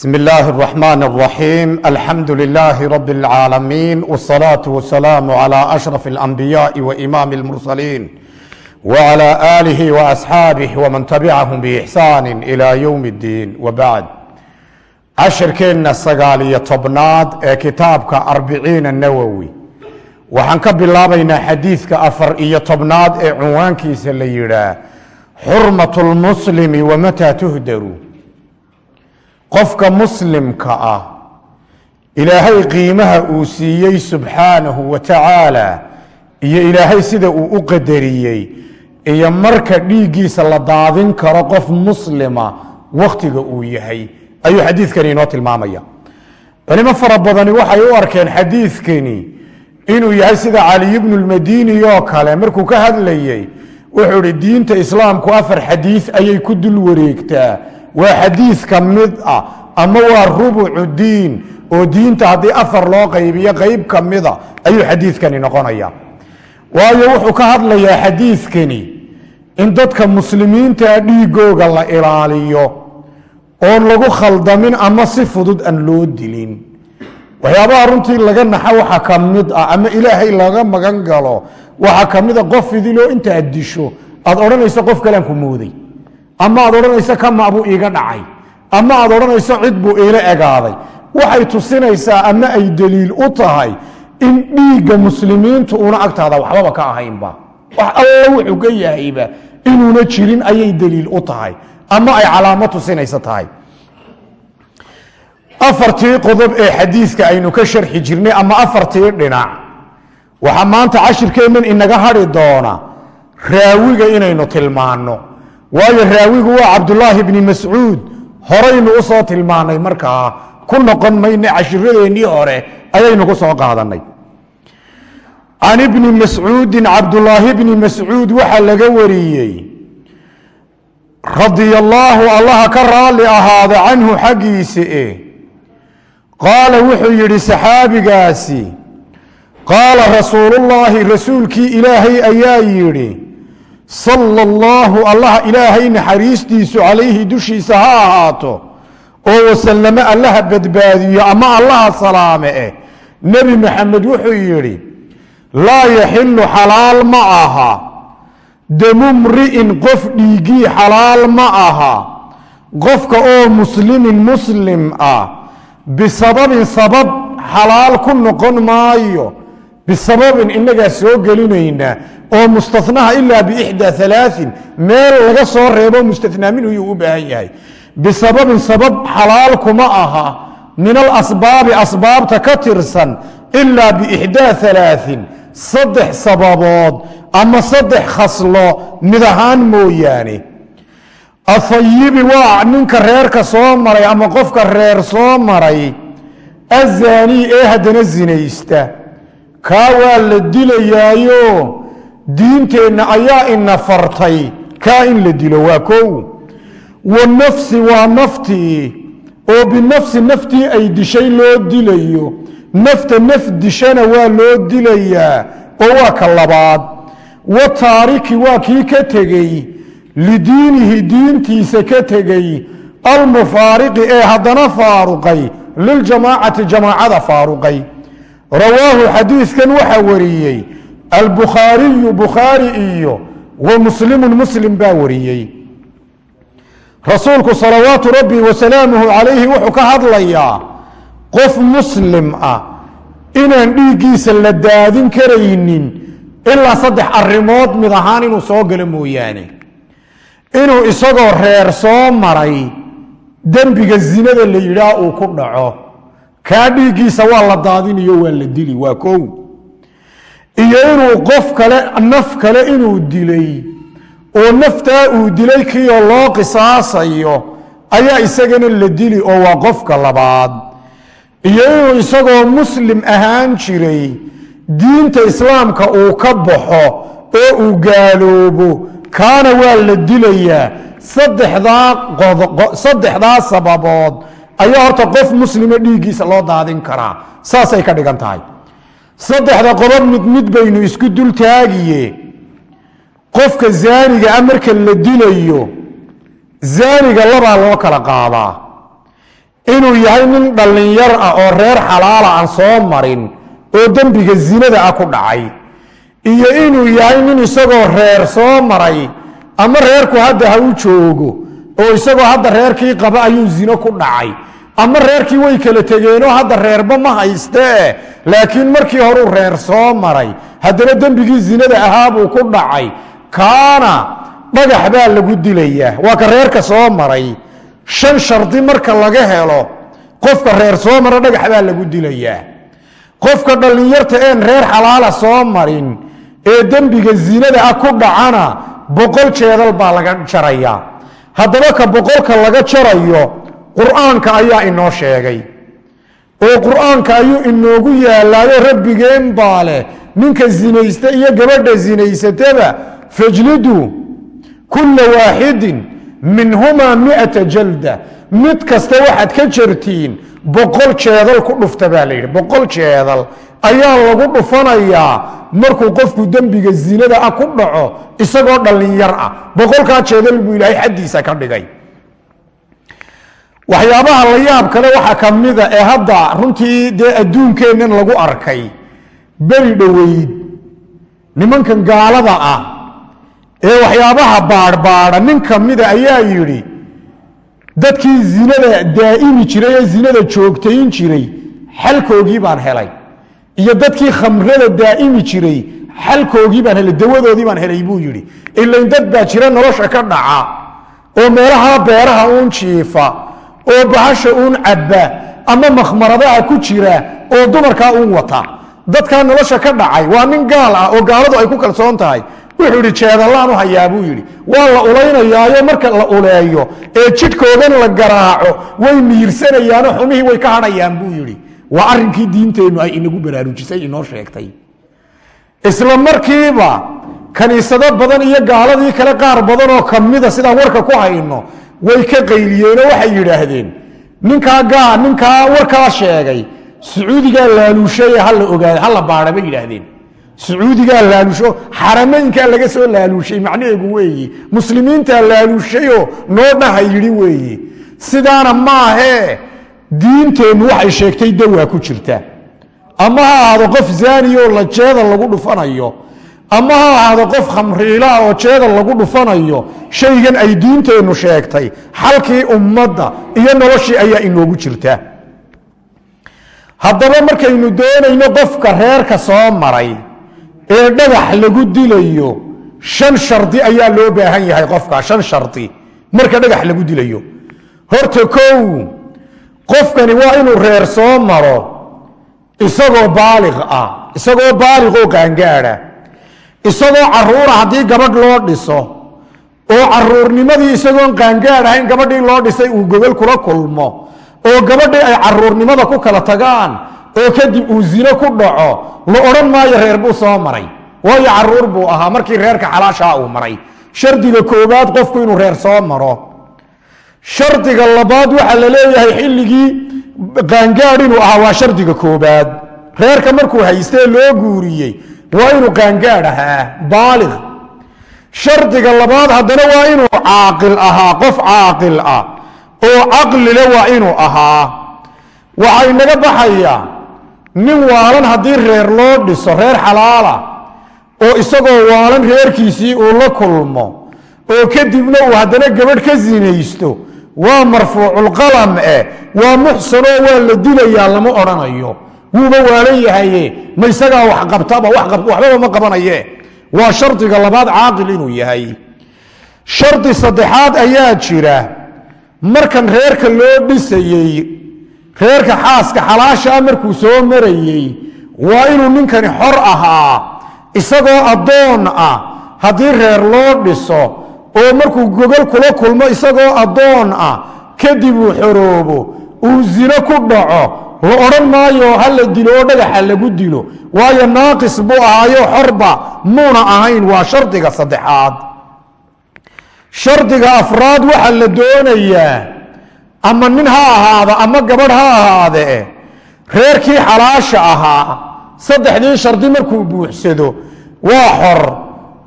بسم الله الرحمن الرحيم الحمد لله رب العالمين والصلاة والسلام على أشرف الأنبياء وإمام المرسلين وعلى آله وأصحابه ومن تبعهم بإحسان إلى يوم الدين وبعد cashirkeenna sagaal iyo tobnaad ee kitaabka arbiciina nawowi waxaan ka bilaabaynaa xadiidka afar iyo tobnaad ee cunwaankiisa la yidhaah xurmat lmuslimi wamataa tuhdaru qofka muslimka ah ilaahay qiimaha uu siiyey subxaanahu wa tacaala iyo ilaahay sida uu u qadariyey iyo marka dhiiggiisa la daadin karo qof muslima wakhtiga uu yahay. Ayuu xadiidkani inoo tilmaamaya. Culimo fara badani waxay u arkeen xadiidkani inuu yahay sida caliy bnu lmadini oo kale markuu ka hadlayey wuxuu ihi diinta islaamku afar xadiid ayay ku dul wareegtaa waa xadiid ka mid ah ama waa rubucu diin oo diinta haddii afar loo qaybiyo qeyb ka mida ayuu xadiidkani noqonaya. Waayo wuxuu ka hadlayaa xadiidkani in dadka muslimiintaa dhiigooga la ilaaliyo oon lagu khaldamin ama si fudud aan loo dilin. Waxyaabaha runtii laga naxa waxa ka mid ah ama ilaahay laga magan galo waxaa ka mida qof idiloo intaad disho aad odhanayso qof kalean ku mooday ama aad odhanayso kamabuu iiga dhacay. Ama aad odhanayso cid buu iila egaaday. Waxay tusinaysaa ama ay daliil u tahay in dhiigga muslimiintu una agtaada waxbaba ka ahaynba. Wax alla wuxuu ka yahayba inuuna jirin ayay daliil u tahay. Ama ay calaamo tusinaysa tahay. Afartii qodob ee xadiidka aynu ka sharxi jirnay ama afartii dhinac. Waxaa maanta cashirkeennan inaga hadhi doona raawiga inaynu tilmaanno waayo raawigu waa cabdulaahi bni mascuud. Horaynu u soo tilmaanay markaa ku noqon mayne cashiradeenii hore ayaynu ku soo qaadanay. Can ibni mascuudin cabdulaahi bni mascuud waxaa laga wariyey. Radia allaahu allaha ka raalli ahaada canhu xaggiisa e. Qaala wuxuu yidhi saxaabigaasi qaala rasuulullaahi rasuulkii ilaahay ayaa yidhi sala allaahu allaha ilaahay naxariistiisu calayhi dushiisa ha ahaato. Oo wasallame allaha badbaadiyo ama allaha salaame eh. Nebi maxamed wuxuu yidhi laa yaxilu xalaal ma aha. Damu mri'in qof dhiigii xalaal ma aha. Qofka oo muslimin muslim ah bisababin sabab xalaal ku noqon maayo. Bisababin inagaa soo gelinayna oo mustanaha ilaa biixdaa alaain meel laga soo reebo mustanaa minhu yuu u baahan yahay. Bisababin sabab xalaal kuma aha. Min alasbaabi asbaabta ka tirsan ilaa biixdaa alaain saddex sababood ama saddex khaslo mid ahaan mooyaane. Ahayibi waa ninka reerka soo maray ama qofka reer soo maray azaanii ee haddana zinaysta. Kaa waa la dilayaayo diinteenna ayaa ina fartay kaa in la dilo waa kow. Wanafsi waa naftii oo binafsi naftii ay dishay loo dilayo nafta naf dishana waa loo dilayaa oo waa ka labaad. Wa taariki waa kii ka tegey lidiinihi diintiisa ka tegey almufaariqi ee haddana faaruqay liljamaacati jamaacada faaruqay. Rawaahu xadiidkan waxaa wariyey albukhaariyu bukhaari iyo wa muslimun muslim baa wariyey. Rasuulku salawaatu rabbi wasalaamuhu calayhi wuxuu ka hadlayaa qof muslim ah inaan dhiiggiisa la daadin karaynin ilaa saddex arrimood mid ahaan inuu soo galo mooyaane. Inuu isagoo reer soo maray dembiga zinada la yidhaah uu ku dhaco. Kaa dhiiggiisa waa la daadinayo waa la dili waa kow iyo inuu qof kale naf kale inuu dilay oo naftaa uu dilay kiioo loo qisaasayo ayaa isagana la dili oo waa qofka labaad. Iyo inuu isagoo muslim ahaan jiray diinta islaamka uu ka baxo oo uu gaaloobo kaana waa la dilayaa saddexdaa sababood ayaa horta qof muslima dhiiggiisa loo daadin karaa. Saasay ka dhigan tahay saddexda qodob mid mid baynu isku dul taagiye. Qofka zaaniga a marka la dilayo zaaniga labaa loo kala qaadaa. Inuu yahay nin dhallinyar ah oo reer xalaala aan soo marin oo dembiga zinada ah ku dhacay. Iyo inuu yahay nin isagoo reer soo maray ama reerku hadda ha u joogo oo isagoo hadda reerkii qaba ayuu zino ku dhacay ama reerkii way kala tegeenoo hadda reerba ma haystee laakiin markii horuu reer soo maray haddana dembigii zinada ahaabuu ku dhacay. Kaana dhagax baa lagu dilayaa waa ka reerka soo maray. Shan shardi marka laga helo qofka reer soo mara dhagax baa lagu dilayaa qofka dhallinyarta een reer xalaala soo marin ee dembiga zinada ah ku dhacana boqol jeedal baa laga jarayaa. Haddaba ka boqolka laga jarayo qur'aanka ayaa inoo sheegay. Oo qur'aanka ayuu inoogu yaalaayo rabbigeen baa leh ninka zinaysta iyo gabadha zinaysataba fajliduu kulla waaxidin minhumaa miata jalda. Mid kasta waxaad ka jartiin boqol jeedal ku dhufta baa la yidhi boqol jeedal. Ayaa lagu dhufanayaa markuu qofku dembiga zinada ah ku dhaco isagoo dhallinyar ah. Boqolkaa jeedal buu ilaahay xaddiisa ka dhigay waxyaabaha la yaab kale waxaa ka mida ee hadda runtii dee adduunkeennan lagu arkay beri dhoweyd nimankan gaalada ah ee waxyaabaha baadhbaadha nin ka mida ayaa yidhi dadkii zinada daa'imi jiray ee zinada joogtayn jiray xalkoogii baan helay. Iyo dadkii khamrada daa'imi jiray xalkoogii baan helay dawadoodii baan helay buu yidhi. Ilain dad baa jira nolosha ka dhaca oo meelaha beeraha uun jiifa oo bahasha uun cabba ama makhmaradaha ku jira oo dumarkaa uun wata. Dadkaa nolosha ka dhacay waa nin gaal ah oo gaaladu ay ku kalsoon tahay. Wuxuu yidhi jeedallaan u hayaa buu yidhi. Waa la ulaynayaayo marka la uleeyo ee jidhkoodan la garaaco way miirsanayaanoo xumihii way ka hadhayaan buu yidhi. Waa arrinkii diinteennu ay inagu baraarujisay inoo sheegtay. Isla markiiba kaniisado badan iyo gaaladii kale qaar badan oo kamida sidaan warka ku hayno way ka qayliyeenoo waxay yidhaahdeen ninkaa gaa ninkaa warkaa sheegay sacuudigaa laaluushaye hala ogaada hala baadha bay yidhaahdeen. Sacuudigaa laaluusho xarameynkaa laga soo laaluushay macnaheegu weeye muslimiintaa laaluushayoo noo dhaha yidhi weeye sidaana maahee diinteennu waxay sheegtay dawaa ku jirta ama ha ahaado qof zaaniyo la jeeda lagu dhufanayo ama ha ahaado qof khamriilaa oo jeeda lagu dhufanayo shaygan ay diinteennu sheegtay xalkii ummadda iyo noloshii ayaa inoogu jirta. Haddaba markaynu doonayno qofka reerka soo maray ee dhagax lagu dilayo shan shardi ayaa loo baahan yahay qofka shan shardi marka dhagax lagu dilayo. Horta kow qofkani waa inuu reer soo maro isagoo baaliq ah isagoo baaliqoo qaangaadha isagoo caruura haddii gabadh loo dhiso oo caruurnimadii isagoon qaangaadh ahayn gabadhii loo dhisay uu gogol kula kulmo oo gabadhii ay caruurnimada ku kala tagaan oo kadib uu zino ku dhaco la odhan maayo reer buu soo maray. Waayo carruur buu ahaa markii reerka xalaashaa uu maray. Shardiga koowaad qofku inuu reer soo maro. Shardiga labaad waxaa la leeyahay xilligii qaangaadh inuu ahaa waa shardiga koobaad reerka markuu haystee loo guuriyey waa inuu qaangaadh ahaa baaliq shardiga labaad haddana waa inuu caaqil ahaa qof caaqil ah. Oo caqlile waa inuu ahaa. Waxaa inaga baxaya nin waalan haddii reer loo dhiso reer xalaala oo isagoo waalan reerkiisii uu la kulmo oo kadibna uu haddana gabadh ka sinaysto waa marfuuculqalam eh waa muxsanoo waa la dilayaa lama odhanayo wuuba waalan yahaye ma isagaa wax qabtaba waxbaba ma qabanaye. Waa shardiga labaad caaqil inuu yahay. Shardi saddexaad ayaa jira markan reerka loo dhisayey reerka xaaska xalaashaa markuu soo marayey waa inuu ninkani xor ahaa isagoo addoon ah. Haddii reer loo dhiso oo markuu gogol kula kulmo isagoo addoon ah kadib uu xoroobo uu zino ku dhaco la odhan maayo ha la dilo oo dhagaxa lagu dilo. Waayo naaqis buu ahaayo xorba muuna ahayn waa shardiga saddexaad. Shardiga afraad waxaa la doonayaa ama nin ha ahaada ama gabadh ha ahaadee reerkii xalaasha ahaa saddexdii shardi markuu buuxsado waa xor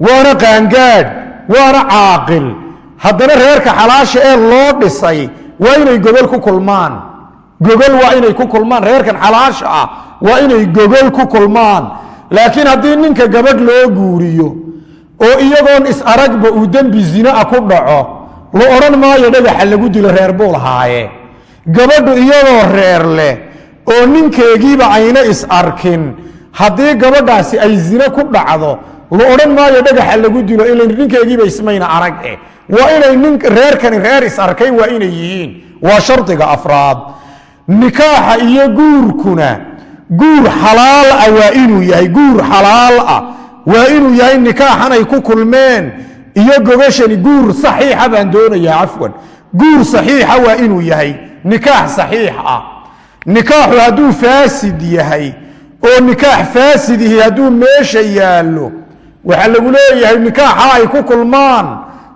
waana qaangaadh waana caaqil. Haddana reerka xalaasha ee loo dhisay waa inay gobol ku kulmaan gogol waa inay ku kulmaan reerkan xalaasha ah waa inay gogol ku kulmaan. Laakiin haddii ninka gabadh loo guuriyo oo iyagoon is aragba uu dembi zina a ku dhaco la odhan maayo dhagaxa lagu dilo reer buu lahaaye gabadhu iyadoo reer leh oo ninkeegiiba ayna is arkin haddii gabadhaasi ay zine ku dhacdo la odhan maayo dhagaxa lagu dilo ila ninkeegiiba ismayna arag eh. Waa inay reerkani reer is arkay waa inay yihiin. Waa shardiga afraad nikaaxa iyo guurkuna guur xalaal ah waa inuu yahay guur xalaal ah. Waa inuu yahay nikaaxan ay ku kulmeen iyo gogashani guur saxiixa baan doonayaa cafwan. Guur saxiixa waa inuu yahay nikaax saxiix ah. Nikaaxu hadduu faasid yahay oo nikaax faasidihi hadduu meesha yaallo waxaa lagu leeyahay nikaaxa ay ku kulmaan.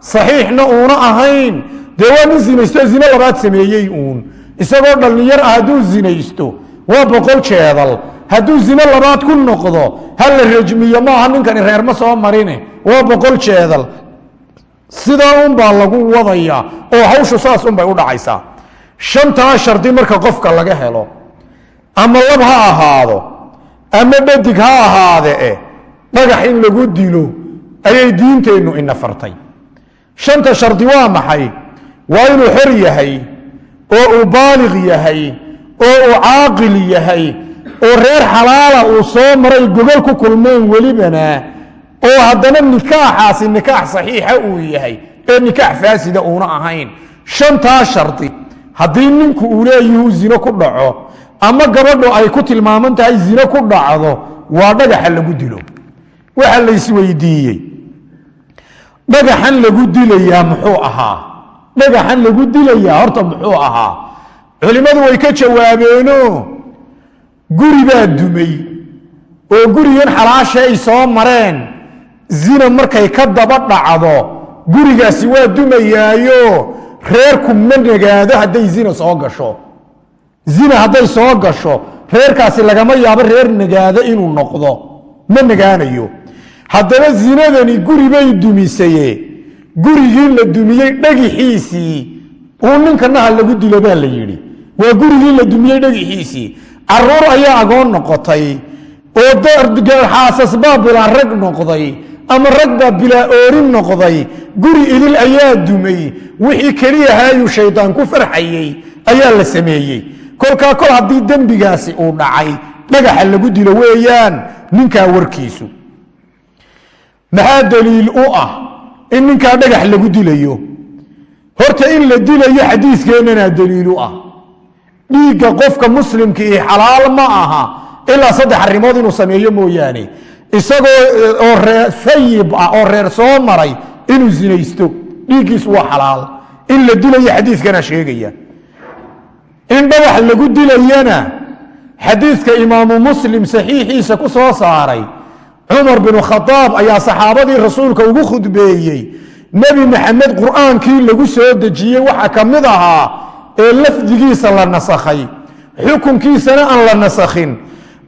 Saxiixna uuna ahayn. Dee waa nin zinaysto zine labaad sameeyey uun isagoo dhallinyar ah hadduu zinaysto waa boqol jeedal. Hadduu zine labaad ku noqdo ha la rajmiyo maaha ninkani reerma soo marine waa boqol jeedal. Sidaa unbaa lagu wadayaa oo hawshu saas unbay u dhacaysaa shantaa shardi marka qofka laga helo ama lab ha ahaado ama dhadig ha ahaade eh dhagax in lagu dilo ayay diinteennu ina fartay shanta shardi waa maxay? Waa inuu xor yahay oo uu baaliq yahay oo uu caaqil yahay oo reer xalaala uu soo maray gogol ku kulmeen welibana oo haddana nikaaxaasi nikaax saxiixa uu yahay ee nikaax faasida uuna ahayn. Shantaa shardi haddii ninku uu leeyihuu zino ku dhaco ama gabadhu ay ku tilmaaman tahay zino ku dhacdo waa dhagaxa lagu dilo. Waxa la isweydiiyey dhagaxan lagu dilayaa muxuu ahaa dhagaxan lagu dilayaa horta muxuu ahaa? Culimmadu way ka jawaabeeno guri baa dumay oo gurigan xalaasha ay soo mareen. Zina markay ka daba dhacdo gurigaasi waa dumayaayo. Reerku ma nagaado hadday zina soo gasho. Zina hadday soo gasho reerkaasi lagama yaabo reer nagaado inuu noqdo. Ma nagaanayo haddaba zinadani guri bay dumisaye gurigii la dumiyey dhagixiisii uu ninkanaha lagu dilo baa la yidhi waa gurigii la dumiyey dhagixiisii carruur ayaa agoon noqotay oo xaasas baa bilaa rag noqday ama rag baa bilaa oorin noqday. Guri idil ayaa dumay wixii keliyahaayuu shaydaan ku farxayey ayaa la sameeyey. Kolkaa kol haddii dembigaasi uu dhacay dhagaxa lagu dilo weeyaan ninkaa warkiisu. Maxaa daliil u ah in ninkaa dhagax lagu dilayo. Horta in la dilayo xadiiskeenana daliil u ah. Dhiigga qofka muslimka ii xalaal ma aha ilaa saddex arrimood inuu sameeyo mooyaane. Isagoo oo reer sayib ah oo reer soo maray inuu zinaysto. Dhiiggiisu waa xalaal. In la dilayo xadiiskana sheegaya. In dhagax lagu dilayana xadiiska imaamu muslim saxiixiisa ku soo saaray cumar binu khadaab ayaa saxaabadii rasuulka ugu khudbeeyey. Nebi maxamed qur'aankii lagu soo dejiyey waxaa ka mid ahaa ee lafdigiisa la nasakhay xukunkiisana aan la nasakhin.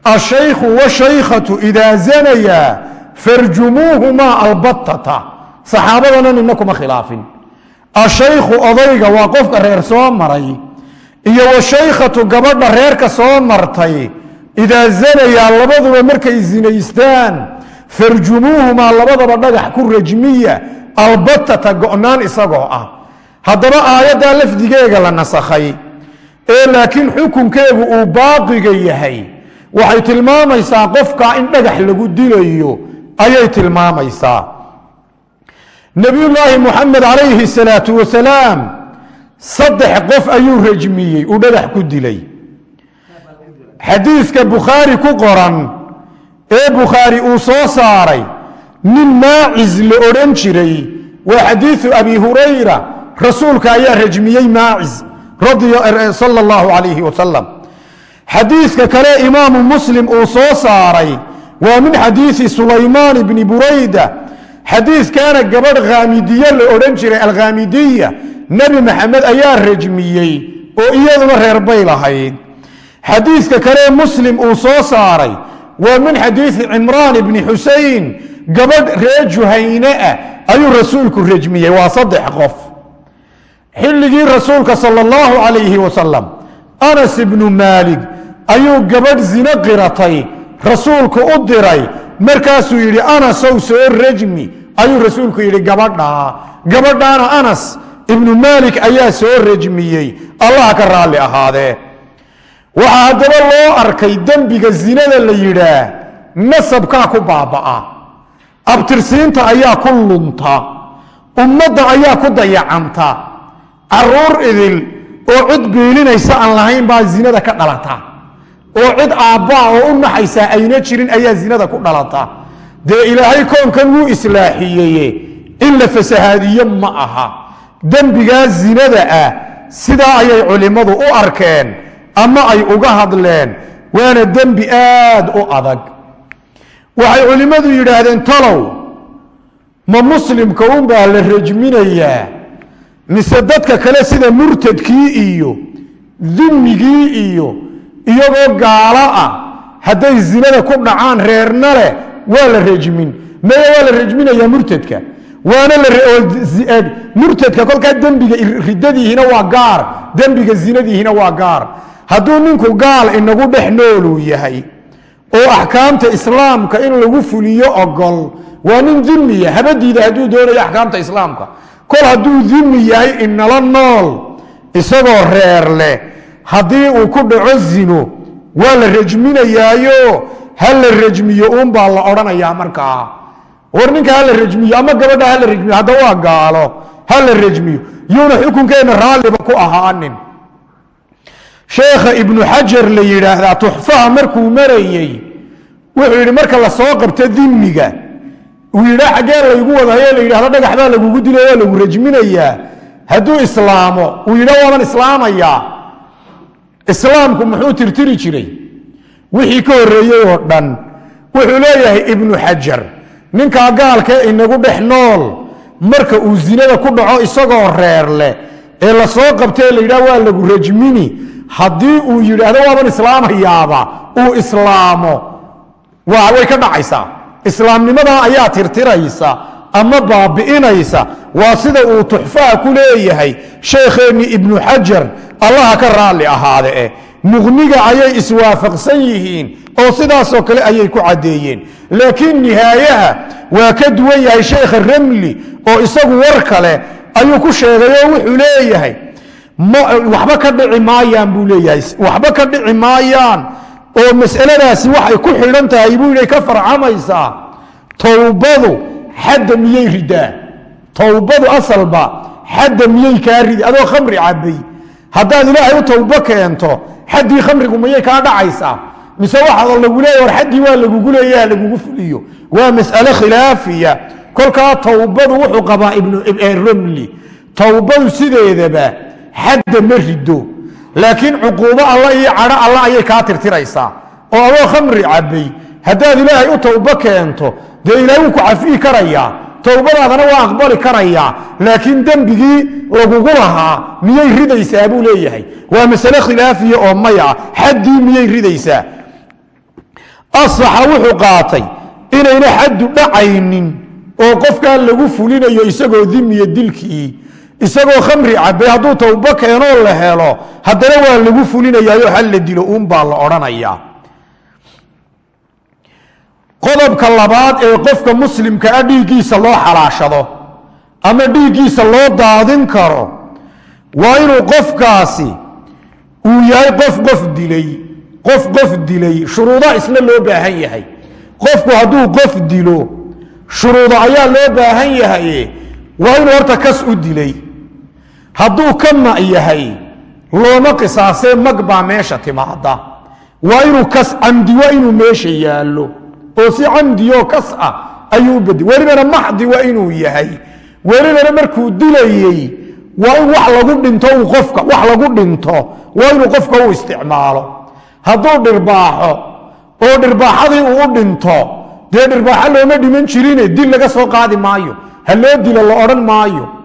Ashaykhu washaykhatu idaa zanayaa farjumuuhumaa albattata. Saxaabadana nina kuma khilaafin. Ashaykhu odayga waa qofka reer soo maray iyo washaykhatu gabadha reerka soo martay. Idaa zanayaa labaduba markay zinaystaan farjumuuhumaa labadaba dhagax ku rajmiya albatata go'naan isagoo ah. Haddaba aayaddaa lafdigeega la nasakhay ee laakiin xukunkeegu uu baaqiga yahay waxay tilmaamaysaa qofkaa in dhagax lagu dilayo ayay tilmaamaysaa. Nebiyullaahi muxamed calayhi salaatu wasalaam saddex qof ayuu rajmiyey uu dhagax ku dilay. Xadiiska bukhaari ku qoran ee bukhaari uu soo saaray nin maacis la odhan jiray waa xadiiu abi hurayra rasuulka ayaa rajmiyey maacis sala allahu calayhi wasalam xadiiska kale imaamu muslim uu soo saaray waa min xadiisi sulaymaan bni burayda xadiiskaana gabadh khaamidiye la odhan jiray alkhaamidiya nebi maxamed ayaa rajmiyey oo iyaduna reer bay lahayd. Xadiiska kale muslim uu soo saaray waa min xadiisi cimraan bni xusein gabadh reer juhayne ah ayuu rasuulku rajmiyey waa saddex qof. Xilligii rasuulka sal allahu calayhi wasalam anas ibnu maalig ayuu gabadh zino qiratay. Rasuulku u diray. Markaasuu yidhi anasow soo rajmi ayuu rasuulku yidhi gabadhaa. Gabadhaana anas ibnu maalik ayaa soo rajmiyey allaha ka raalli ahaadee waxaa haddaba loo arkay dembiga zinada la yidhaah nasabkaa ku baaba'a. Abtirsiinta ayaa ku lunta ummadda ayaa ku dayacanta. Caruur idil oo cid biilinaysa aan lahayn baa zinada ka dhalata. Oo cid aabbaa oo u naxaysaa ayna jirin ayaa zinada ku dhalata. Dee ilaahay koonkan wuu islaaxiyeye in la fasahaadiyo ma aha. Dembigaa zinada ah sidaa ayay culimmadu u arkeen ama ay uga hadleen waana dembi aad u adag. Waxay culimmadu yidhaahdeen talow ma muslimka unbaa la rajminayaa? Mise dadka kale sida murtadkii iyo dimmigii iyo iyagoo gaalo ah hadday zinada ku dhacaan reerna leh waa la rajmin. Maya waa la rajminayaa murtadka? Waana murtadka kolkaa dembiga ridadiihina waa gaar dembiga zinadiihina waa gaar hadduu ninku gaal inagu dhex nooluu yahay oo axkaamta islaamka in lagu fuliyo ogol waa nin dimiya habadiida hadduu doonayo axkaamta islaamka. Kol hadduu dimi yahay inala nool isagoo reer leh haddii uu ku dhaco zino waa la rajminayaayo ha la rajmiyo uunbaa la odhanayaa markaa. War ninka hala rajmiyo ama gabadha hala rajmiyo hadda waa gaalo. Hala rajmiyo. Yuuna xukunkeenna raalliba ku ahaanin sheekha ibnu xajar la yidhaahdaa tuxfaha markuu marayey wuxuu yidhi marka la soo qabto dimiga uu yidhaa xaggee laygu wadahayo la yidhahdo dhagax baa lagugu dilay waa lagu rajminayaa. Hadduu islaamo uu yidha waaban islaamayaa. Islaamku muxuu tirtiri jiray? Wixii ka horreeyey oo dhan wuxuu leeyahay ibnu xajar ninkaa gaalkee inagu dhex nool marka uu zinada ku dhaco isagoo reer leh ee la soo qabtee la yidhaha waa lagu rajmini haddii uu yidhaahdo waaban islaamayaaba uu islaamo. Way ka dhacaysaa islaamnimadaa ayaa tirtiraysa ama baabi'inaysa. Waa sida uu tuxfaha ku leeyahay sheekheenni ibnu xajar allaha ka raalli ahaade eh muqniga ayay iswaafaqsan yihiin oo sidaasoo kale ayay ku caddeeyeen. Laakiin nihaayaha waa ka duwan yahay sheekha ramli oo isagu war kale ayuu ku sheegay oo wuxuu leeyahay waxba ka dhici maayaan buu leeyahay. Waxba ka dhici maayaan. Oo masaladaasi waxay ku xidhan tahay buu yidhi ka farcamaysaa. Towbadu xadda miyey ridaa? Towbadu asalba xadda miyey kaa ridi? Adoo khamri cabay haddaad ilaahay u towbo keento xaddii khamrigu miyay kaa dhacaysaa? Mise waxaa lagu leeya war xaddii waa lagugu leeyaha lagugu fuliyo. Waa mas'ale khilaafiya. Kolkaa towbadu wuxuu qabaa ibnuromli towbadu sideedaba xadda ma rido laakiin cuquubo alla iyo cadho alla ayay kaa tirtiraysaa. Oo adoo khamri cabay haddaad ilaahay u towbo keento dee ilaahay wuu ku cafiyi karayaa towbadaadana waa aqbali karayaa. Laakiin dembigii lagugu lahaa miyay ridaysaa buu leeyahay. Waa masale khilaafiya oo maya xaddii miyay ridaysaa. Asaxa wuxuu qaatay inayna xaddu dhacaynin oo qofkan lagu fulinayo isagoo dimiya dilkii isagoo khamri cabay hadduu towbo keenoo la helo haddana waa lagu fulinayaayo hal la dilo uunbaa la odhanayaa qodobka labaad ee qofka muslimka ah dhiiggiisa loo xalaashado ama dhiiggiisa loo daadin karo waa inuu qofkaasi uu yahay qof qof dilay qof qof dilay shuruuda isna loo baahan yahay. Qofku hadduu qof dilo shuruudo ayaa loo baahan yahay waa inuu horta kas u dilay hadduu ka yahay looma qisaasee mag baa meesha timaada waa inuu camdi waa inuu meesha yaallo. Oo si camdiyo kas ah ayuu u bedi welibana maxdi waa inuu yahay. Welibana markuu dilayey waa in wax lagu dhinto qofka wax lagu dhinto waa inuu qofka u isticmaalo. Hadduu dhirbaaxo oo dhirbaaxadii uu u dhinto dee dhirbaaxo looma dhiman jirine dil laga soo qaadi maayo. Ha loo dilo la odhan maayo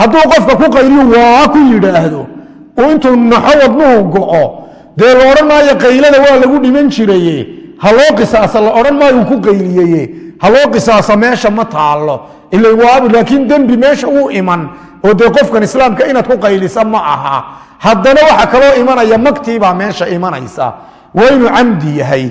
hadduu qofka ku qayliyo waa ku yidhaahdo uu intuu naxo wadnuhu go'o dee la odhan maayo qaylada waa lagu dhiman jiraye ha loo qisaasa la odhan maayo uu ku qayliyeye ha loo qisaasa meesha ma taallo. Laakiin dembi meesha uu iman oo dee qofkan islaamka inaad ku qaylisa ma aha. Haddana waxa kaloo imanaya magtiibaa meesha imanaysa. Waa inuu camdi yahay.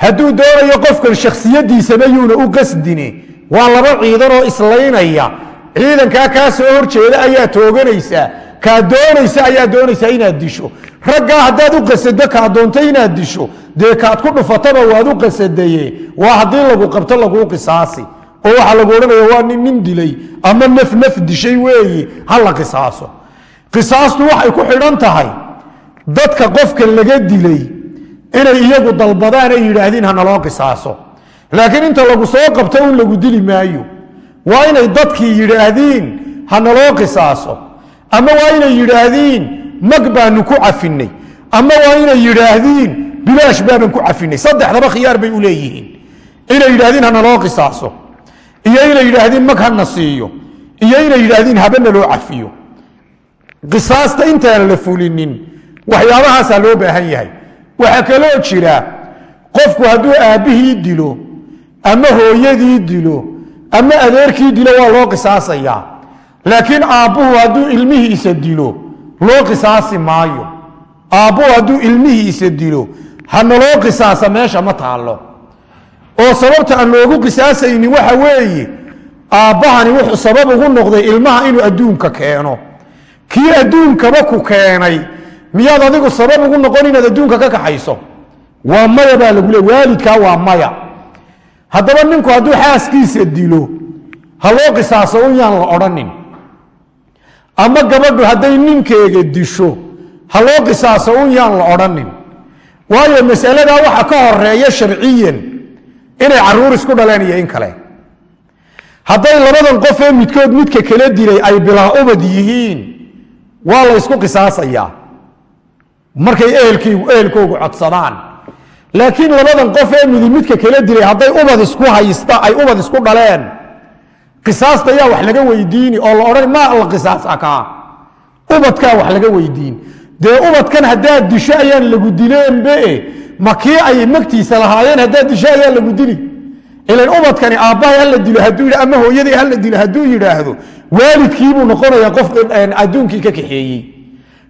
Hadduu doonayo qofkan shaksiyadiisaba yuuna u qasdine waa laba ciidan oo islaynaya ciidankaa kaa soo horjeeda ayaa tooganaysaa kaa doonaysa ayaa doonaysaa inaad disho. Raggaa haddaad u qasado kaa doonto inaad disho. Dee kaad ku dhufataba waad u qasadaye waa haddii lagu qabto laguu qisaasi. Oo waxaa lagu odhanaya waa nin nin dilay ama naf naf dishay ha la qisaaso. Qisaastu waxay ku xidhan tahay dadka qofka laga dilay inay iyagu dalbadaan ay yidhaahdiin hanaloo qisaaso. Laakiin inta lagu soo qabto un lagu dili maayo waa inay dadkii yidhaahdiin hanaloo qisaaso. Ama waa inay yidhaahdiin mag baanu ku cafinay ama waa inay yidhaahdiin bilaash baaban ku cafinay saddexdaba khiyaar bay u leeyihiin. Inay yidhahdiin hanaloo qisaaso. Iyo inay yidhaahdeen mag hana siiyo. Iyo inay yidhaahdeen habana loo cafiyo. Qisaasta intaan la fulinin waxyaabahaasaa loo baahan yahay. Waxaa kaloo jira qofku hadduu aabbihii dilo ama hooyadii dilo ama adeerkii dilo waa loo qisaasayaa laakiin aabbuhu hadduu ilmihiisa dilo loo qisaasi maayo. Aabbuhu hadduu ilmihiisa dilo hanaloo qisaasa meesha ma taallo. Oo sababta aan loogu qisaasaynin waxa weeye aabbahani wuxuu sabab ugu noqday ilmaha inuu adduunka keeno. Kii adduunkaba ku keenay miyaad adigu sabab ugu noqon inaad adduunka ka kaxayso? Waa maya baa lagu le waalidkaa waa maya haddaba ninku hadduu xaaskiisa dilo ha loo qisaaso un yaan la odhanin. Ama gabadhu hadday ninkeega disho ha loo qisaaso un yaan la odhanin. Waayo masaladaa waxa ka horreeya sharciyan inay carruur isku dhaleen iyo in kale. Hadday labadan qof ee midkood midka kala dilay ay bilaa ubad yihiin waa la ysku qisaasayaa. Markay ehelkaygu ehelkoogu codsadaan laakiin labadan qof ee midi midka kala dilay hadday ubad isku haysta ay ubad isku dhaleen. Qisaasta yaa wax laga weydiini oo la odhan maa la qisaasa kaa ubadkaa wax laga weydiin. Dee ubadkan haddaad disho ayaan lagu dileenbe ma kii ay magtiisa lahaayeen haddaad disho ayaa lagu dili? Ilan ubadkani aabbahay hala dilo hadduu yidhi ama hooyadii hala dilo hadduu yidhaahdo waalidkiibuu noqonayaa qof adduunkii ka kaxeeyey.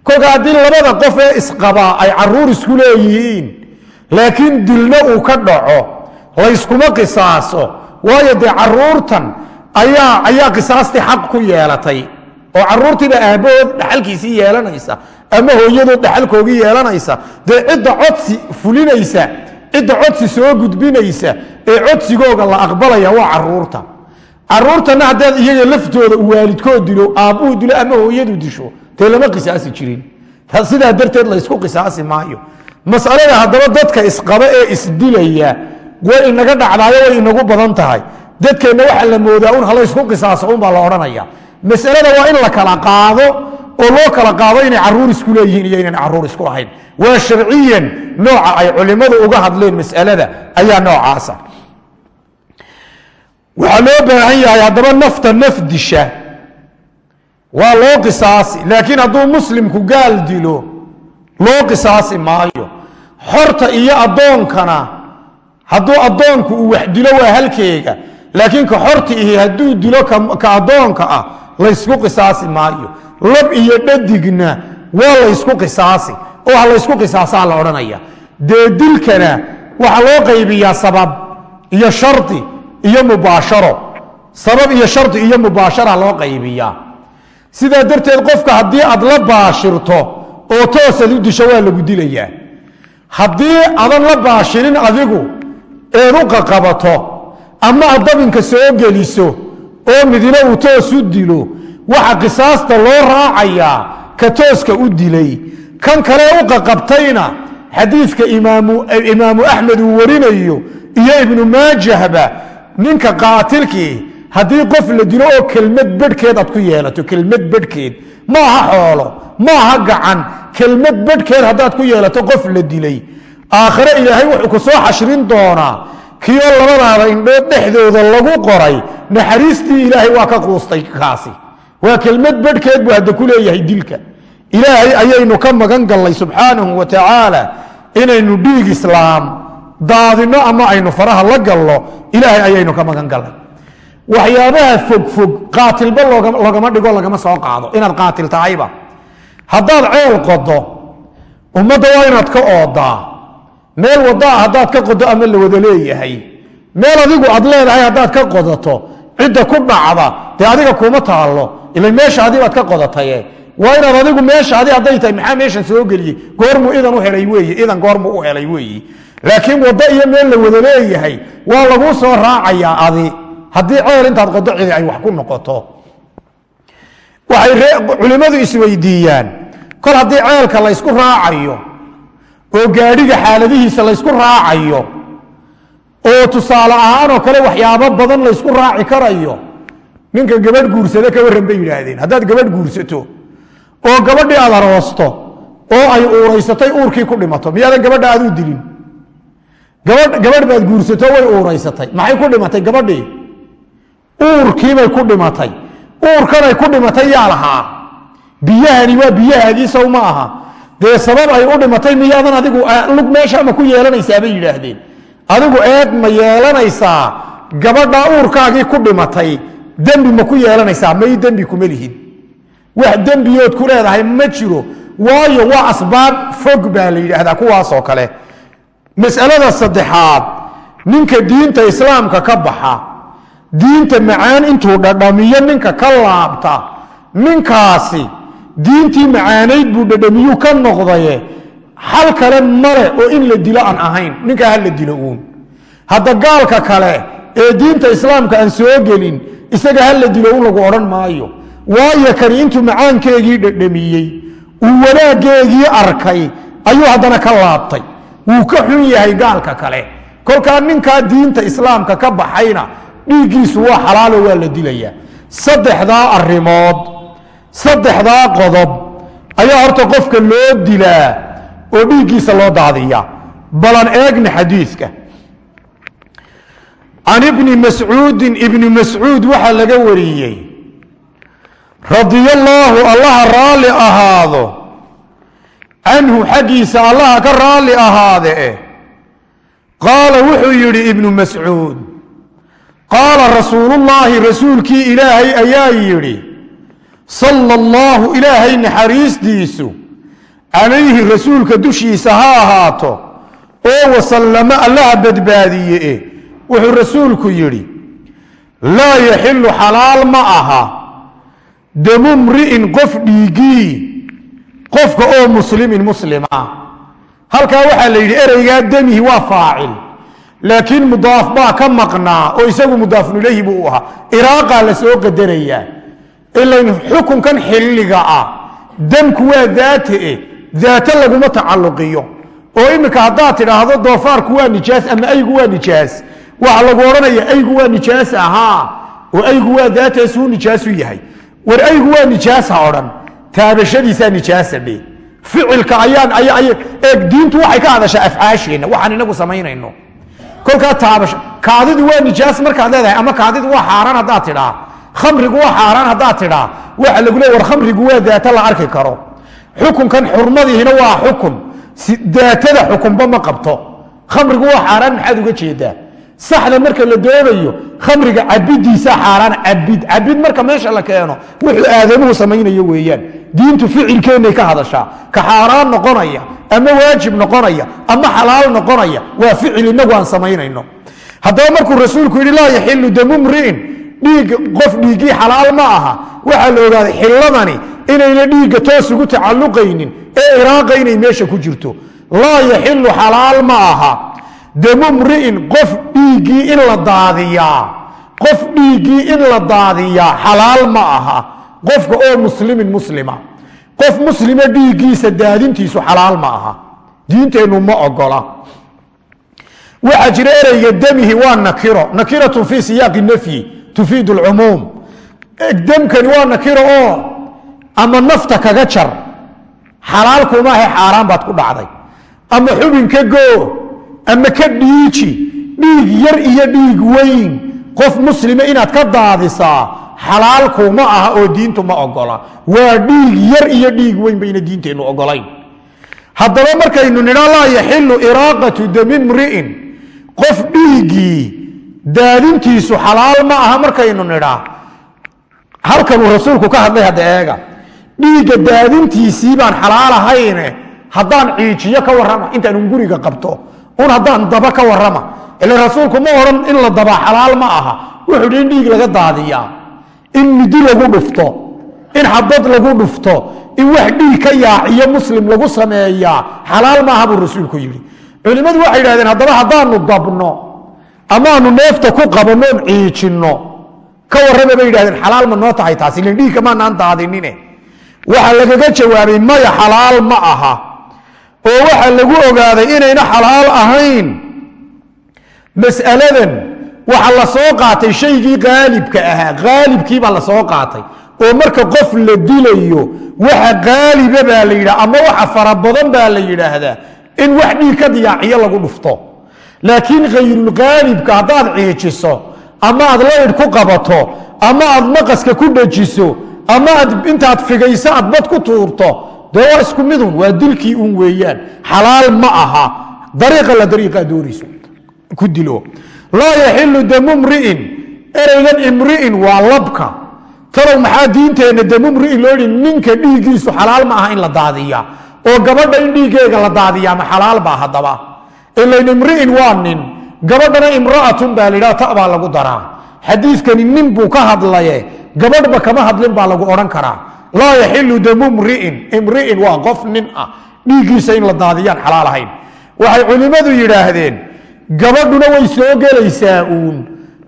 Kolka haddii labada qof ee isqabaa ay carruur isku leeyihiin laakiin dilna uu ka dhaco layskuma qisaaso. Waayo dee caruurtan ayaa qisaastii xaq ku yeelatay. Oo caruurtiiba aabbahood dhaxalkiisii yeelanaysa ama hooyadood dhaxalkoogii yeelanaysa dee cidda codsi fulinaysa cidda codsi soo gudbinaysa ee codsigooga la aqbalaya waa carruurta. Caruurtana haddaad iyaga laftooda u waalidkood dilo aabbuhu dilo ama hooyadu disho dee lama qisaasi jirin. Sidaa darteed laysku qisaasi maayo masalada haddaba dadka isqaba ee isdilaya way inaga dhacdaayo way inagu badan tahay. Dadkeenna waxaa la moodaa un halaysku qisaaso unbaa la odhanaya. Masalada waa in la kala qaado oo loo kala qaado inay carruur isku leeyihiin iyo inaan carruur isku lahayn waa sharciyan nooca ay culimmadu uga hadleen masalada ayaa noocaasa. Waxaa loo baahan yahay haddaba nafta naf disha. Waa loo qisaasi laakiin hadduu muslimku gaal dilo loo qisaasi maayo xorta iyo addoonkana hadduu addoonku uu wax dilo waa halkeega laakiin ka xorta ihi hadduu dilo ka addoonka ah laysku qisaasi maayo. Lab iyo dhadigna waa laysku qisaasi oo ha laysku qisaasaa la odhanaya. Dee dilkana waxaa loo qaybiyaa sabab iyo shardi iyo mubaasharo. Sabab iyo shardi iyo mubaashara loo qaybiyaa. Sidaa darteed qofka haddii aad la baashirto oo toosaad u disho waa lagu dilayaa haddii adan la baashirin adigu eed u qaqabato ama aad dabinka soo geliso oo midina uu toos u dilo waxa qisaasta loo raacayaa ka tooska u dilay. Kan kale u qaqabtayna xadiidka imaamu axmed uu warinayo iyo ibnu maajahba ninka qaatilkii haddii qof la dilo oo kelmad bedhkeed aad ku yeelato kelmad bedhkeed ma aha xoolo ma aha gacan. Kelmad bedhkeed haddaad ku yeelato qof la dilay. Aakhire ilaahay wuxuu ku soo xashrin doonaa. Kii oo labadaada indhood dhexdooda lagu qoray naxariistii ilaahay waa ka quustay kaasi. Waa kelmad bedhkeed buu hadda ku leeyahay dilka. Ilaahay ayaynu ka magan gallay subxaanahu wa tacaala inaynu dhiig islaam daadinno ama aynu faraha la gallo ilaahay ayaynu ka magan gallay waxyaabaha fogfog qaatilba loogama dhigo lagama soo qaado. Inaad qaatil tahayba haddaad ceel qodo ummadda waa inaad ka oodaa. Meel wadaa haddaad ka qodo ama la wada leeyahay. Meel adigu aad leedahay haddaad ka qodato cidda ku dhacda dee adiga kuma taallo. Ila meeshaadii baad ka qodataye waa inaad adigu meeshaadii hadday tahay maxaa meeshan soo geliyey goormuu idan u helay weeye idan goormuu u helay weeye laakiin waddo iyo meel la wada leeyahay waa laguu soo raacayaa adi haddii ceel intaad qodo ay wax ku noqoto. Waxay culimmadu isweydiiyaan kol haddii ceelka laysku raacayo oo gaadhiga xaaladihiisa laysku raacayo oo tusaale ahaanoo kale waxyaabo badan laysku raaci karayo ninka gabadh guursada ka warran bay yidhaahdeen. Haddaad gabadh guursato oo gabadhii aad aroosto oo ay uuraysatay uurkii ku dhimato miyaadan gabadha aad u dilin? Gabadh baad guursato way uuraysatay. Maxay ku dhimatay gabadhii uurkiibay ku dhimatay. Uurkanay ku dhimatay yaa lahaa biyahani waa biyahaagii sow ma aha. Dee sabab ay u dhimatay miyaadan adigu lug meesha ma ku yeelanaysaa bay yidhaahdeen. Adigu eed ma yeelanaysaa. Gabadha uurkaagii ku dhimatay dembi ma ku yeelanaysaa. May dembi kuma lihid. Wax dembiyood ku leedahay ma jiro. Waayo waa asbaab fog baa la yidhaahdaa kuwaasoo kale. Masalada saddexaad ninka diinta islaamka ka baxa diinta macaan intuu dhadhamiyo ninka ka laabta ninkaasi diintii macaanayd buu dhadhamiyuu ka noqdaye. Xal kale male oo in la dilo aan ahayn ninkaa ha la dilo uun. Hadda gaalka kale ee diinta islaamka aan soo gelin isaga ha la dilo un lagu odhan maayo. Waayo kani intuu macaankeegii dhadhamiyey uu wanaaggeegii arkay ayuu haddana ka laabtay. Wuu ka xun yahay gaalka kale. Kolkaa ninkaa diinta islaamka ka baxayna dhiiggiisu waa xalaalo waa la dilayaa. Saddexdaa arrimood saddexdaa qodob ayaa horta qofka loo dilaa oo dhiiggiisa loo daadiyaa. Balan eegna xadiidka. Can ibni mascuudin ibni mascuud waxaa laga wariyey. Radiallaahu allaha raalli ahaado canhu xaggiisa allaha ka raalli ahaade qaala wuxuu yidhi ibnu mascuud qaala rasuulullaahi rasuulkii ilaahay ayaa yidhi sala allahu ilaahay naxariistiisu calayhi rasuulka dushiisa ha ahaato oo wasallamo allaha badbaadiye eh wuxuu rasuulku yidhi laa yaxilu xalaal ma aha damu mri'in qof dhiigii qofka oo muslimin muslim ah halkaa waxaa la yidhi ereygaa demihi waa faacil laakiin mudaaf baa ka maqnaa oo isagu mudaafun ilayhi buu ahaa. Iraaqaa la soo qadarayaa ilan xukunkan xilliga ah demku waa daate e daate laguma tacalluqiyo. Oo iminka haddaad tidhaahdo doofaarku waa nijaas ama aygu waa nijaas waxa lagu odhanaya aygu waa nijaas ahaa. Oo aygu waa daataasuu nijaasu yahay. War aygu waa nijaas ha odhan. Taabashadiisaa nijaasa dhe ficilka ayaan eeg diintu waxay ka hadashaa afcaasheenna waxaan inagu samaynayno kolkaa taabasho kaadidu waa nijaas markaad leedahay ama kaadidu waa xaaraan haddaad tidhaa. Khamrigu waa xaaraan haddaad tidhaa. Waxa lagu leey war khamrigu waa daata la arki karo. Xukunkan xurmadiihina waa xukun. Daatada xukunba ma qabto. Khamrigu waa xaaraan maxaad uga jeedaa? Saxda marka la doonayo khamriga cabidiisa xaaraan cabid. Cabid marka meesha la keeno wuxuu aadamuhu samaynayo weeyaan diintu ficilkeennay ka hadashaa ka xaaraan noqonaya ama waajib noqonaya ama xalaal noqonaya waa ficil inagu aan samaynayno. Haddaba markuu rasuulku yidhi laa yaxilu damu mri'in dhiig qof dhiiggii xalaal ma aha. Waxaa la ogaaday xiladani inayna dhiigga toos ugu tacalluqaynin ee iraaqa inay meesha ku jirto. Laa yaxilu xalaal ma aha. Damu mri'in qof dhiiggii in la daadiyaa. Qof dhiiggii in la daadiyaa xalaal ma aha qofka oo muslimin muslima qof muslima dhiiggiisa daadintiisu xalaal ma aha. Diinteennu ma ogola. Waxaa jira ereyga demihi waa nakiro. Nakiratun fii siyaaqi nafyi tufiidu lcumuum demkani waa nakiro oo ama nafta kaga jar. Xalaal kuma xaaraan baad ku dhacday. Ama xubin ka goo ama ka dhiiji dhiig yar iyo dhiig weyn. Qof muslima inaad ka daadisaa xalaalkuma aha oo diintu ma ogola. Waa dhiig yar iyo dhiig weyn bayna diinteennu ogolayn. Haddaba markaynu nidha laa yaxilu iraaqatu dami mri'in qof dhiiggii daadintiisu xalaal ma aha markaynu nidhaa halkanuu rasuulku ka hadlay hadda eega. Dhiigga daadintiisii baan xalaal ahayne haddaan ciijiyo ka warrama intaan un guriga qabto. Un haddaan daba ka warrama. Ila rasuulku ma odhan in la dabaa xalaal ma aha. Wuxuu hi in dhiig laga daadiyaa in midi lagu dhufto in xabad lagu dhufto in wax dhiig ka yaaciyo muslim lagu sameeyaa xalaal maaha buu rasuulku yidhi. Culimmadu waxay yidhahdeen haddaba haddaanu dabno amaanu neefta ku qabannoon ciijinno ka warrama bay yidhahdeen xalaal ma noo tahay taasi ilan dhiigka maanaan daadinine. Waxaa lagaga jawaabay maya xalaal ma aha oo waxaa lagu ogaaday inayna xalaal ahayn. Mas'aladan waxaa la soo qaatay shaygii qaalibka ahaa. Qaalibkiibaa la soo qaatay. Oo marka qof la dilayo waxa qaaliba baa la yidhaha ama waxa fara badan baa la yidhaahdaa in wax dhiig ka diyaaciyo lagu dhufto. Laakiin khayrulqaalibka haddaad ciijiso ama aad laydh ku qabato ama aad maqaska ku dhajiso ama aad intaad figayso aad bad ku tuurto dee waa isku midun waa dilkii un weeyaan. Xalaal ma aha. Dariiqa la dariiqaa doonayso. Ku dilo laa yaxilu damu mri'in. Ereygan imri'in waa labka. Talow maxaa diinteenna damu mri'in loo yihi ninka dhiiggiisu xalaal ma aha in la daadiya oo gabadha in dhiiggeega la daadiyaa ma xalaal baa haddaba. Ilayn imri'in waa nin. Gabadhana imra'atun baa laydhaha ta baa lagu daraa. Xadiidkani nin buu ka hadlaye. Gabadhba kama hadlin baa lagu odhan karaa. Laa yaxilu damu mri'in. Imri'in waa qof nin ah. Dhiiggiisa in la daadiyaan xalaal ahayn. Waxay culimmadu yidhaahdeen gabadhuna way soo gelaysaa uun.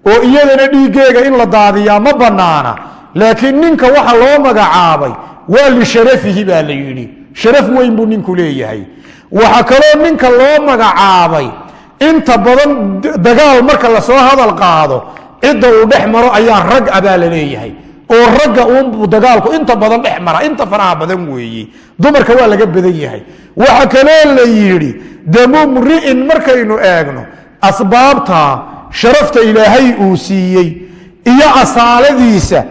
Oo iyadana dhiiggeega in la daadiyaa ma bannaana. Laakiin ninka waxa loo magacaabay waa lisharafihi baa la yidhi. Sharaf weyn buu ninku leeyahay. Waxaa kaloo ninka loo magacaabay inta badan dagaal marka la soo hadal qaado cidda uu dhex maro ayaa rag a baa la leeyahay oo ragga uunbuu dagaalku inta badan dhex mara inta faraha badan weeye dumarka waa laga badan yahay. Waxa kaloo la yidhi damu mri'in markaynu eegno asbaabta sharafta ilaahay uu siiyey iyo asaaladiisa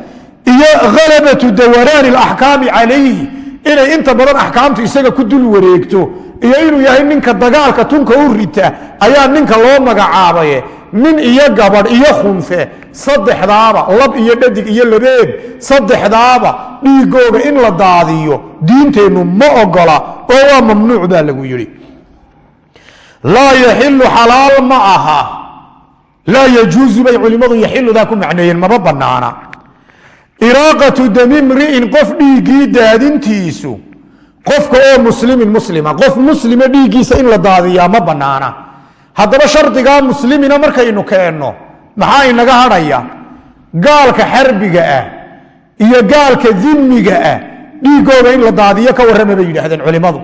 iyo halabatu dawaraani alaxkaami calayhi inay inta badan axkaamtu isaga ku dul wareegto iyo inuu yahay ninka dagaalka tunka u rita ayaa ninka loo magacaabaye nin iyo gabadh iyo khunfe saddexdaaba lab iyo dhadig iyo labeeb saddexdaaba dhiigooga in la daadiyo diinteennu ma ogola oo waa mamnuuc baa lagu yidhi. Laa yaxilu xalaal ma aha. Laa yajuusu bay culimmadu yaxiludaa ku macneeyeen maba bannaana. Iraaqatu dami mri'in qof dhiiggii daadintiisu qofka oo muslimin muslima qof muslima dhiiggiisa in la daadiyaa ma bannaana haddaba shardigaa muslimina markaynu keenno maxaa inaga hadhaya? Gaalka xarbiga ah iyo gaalka dimiga ah dhiiggooga in la daadiyo ka warrama bay yidhaahdeen culimmadu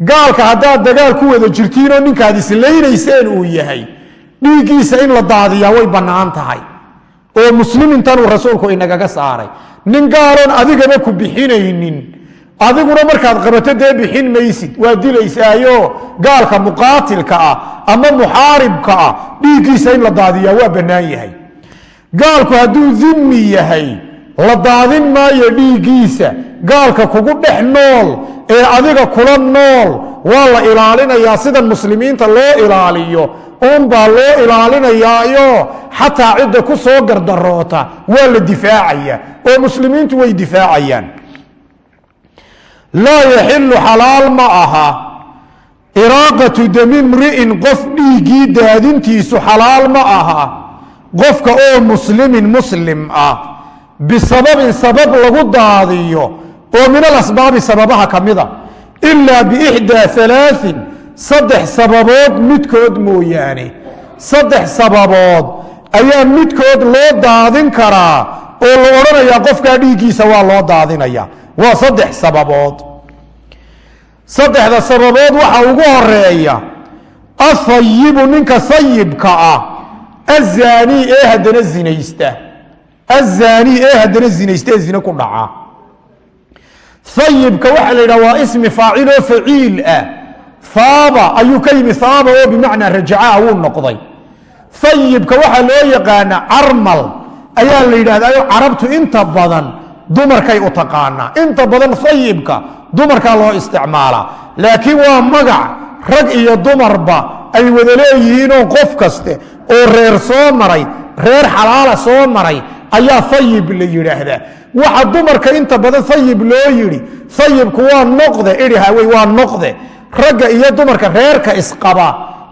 gaalka haddaad dagaal ku wada jirtiinoo ninkaad islaynayseen uu yahay dhiiggiisa in la daadiyaa way bannaan tahay. Oo muslimintanuu rasuulku inagaga saaray. Nin gaaloon adigaba ku bixinaynin. Adiguna markaad qabato dee bixin maysid waa dilaysaayo gaalka muqaatilka ah ama muxaaribka ah dhiiggiisa in la daadiyaa waa bannaan yahay. Gaalku hadduu dimi yahay la daadin maayo dhiiggiisa gaalka kugu dhex nool ee adiga kula nool waa la ilaalinayaa sida muslimiinta loo ilaaliyo. Uunbaa loo ilaalinayaayo xataa cidda ku soo gardaroota waa la difaacaya oo muslimiintu way difaacayaan. Laa yaxilu xalaal ma aha iraaqatu dami mri'in qof dhiiggii daadintiisu xalaal ma aha. Qofka oo muslimin muslim ah bisababin sabab lagu daadiyo oo min alasbaabi sababaha ka mida. Ilaa biixdaa alaain saddex sababood midkood mooyaane. Saddex sababood ayaa midkood loo daadin karaa oo la odhanayaa qofkaa dhiiggiisa waa loo daadinaya. Waa saddex sababood saddexda sababood waxa ugu horreeya ahayibu ninka sayibka ah azaanii ee haddana zinaysta. Azaanii ee haddana zinaysta ee zine ku dhaca. Ayibka waxaa la yidhaha waa ismi faacil oo faciil ah. Haaba ayuu ka yimi haaba oo bimacnaa rajacaa wuu noqday. Ayibka waxaa loo yaqaana carmal ayaa la yidhahdaa carabtu inta badan dumarkay u taqaanaa. Inta badan ayibka dumarkaa loo isticmaalaa laakiin waa magac rag iyo dumarba ay wada leeyihiinoo qof kaste oo reer soo maray reer xalaala soo maray ayaa ayib la yidhaahdaa. Waxa dumarka inta badan ayib loo yidhi ayibku waa noqde idhihawey waa noqde. Ragga iyo dumarka reerka isqaba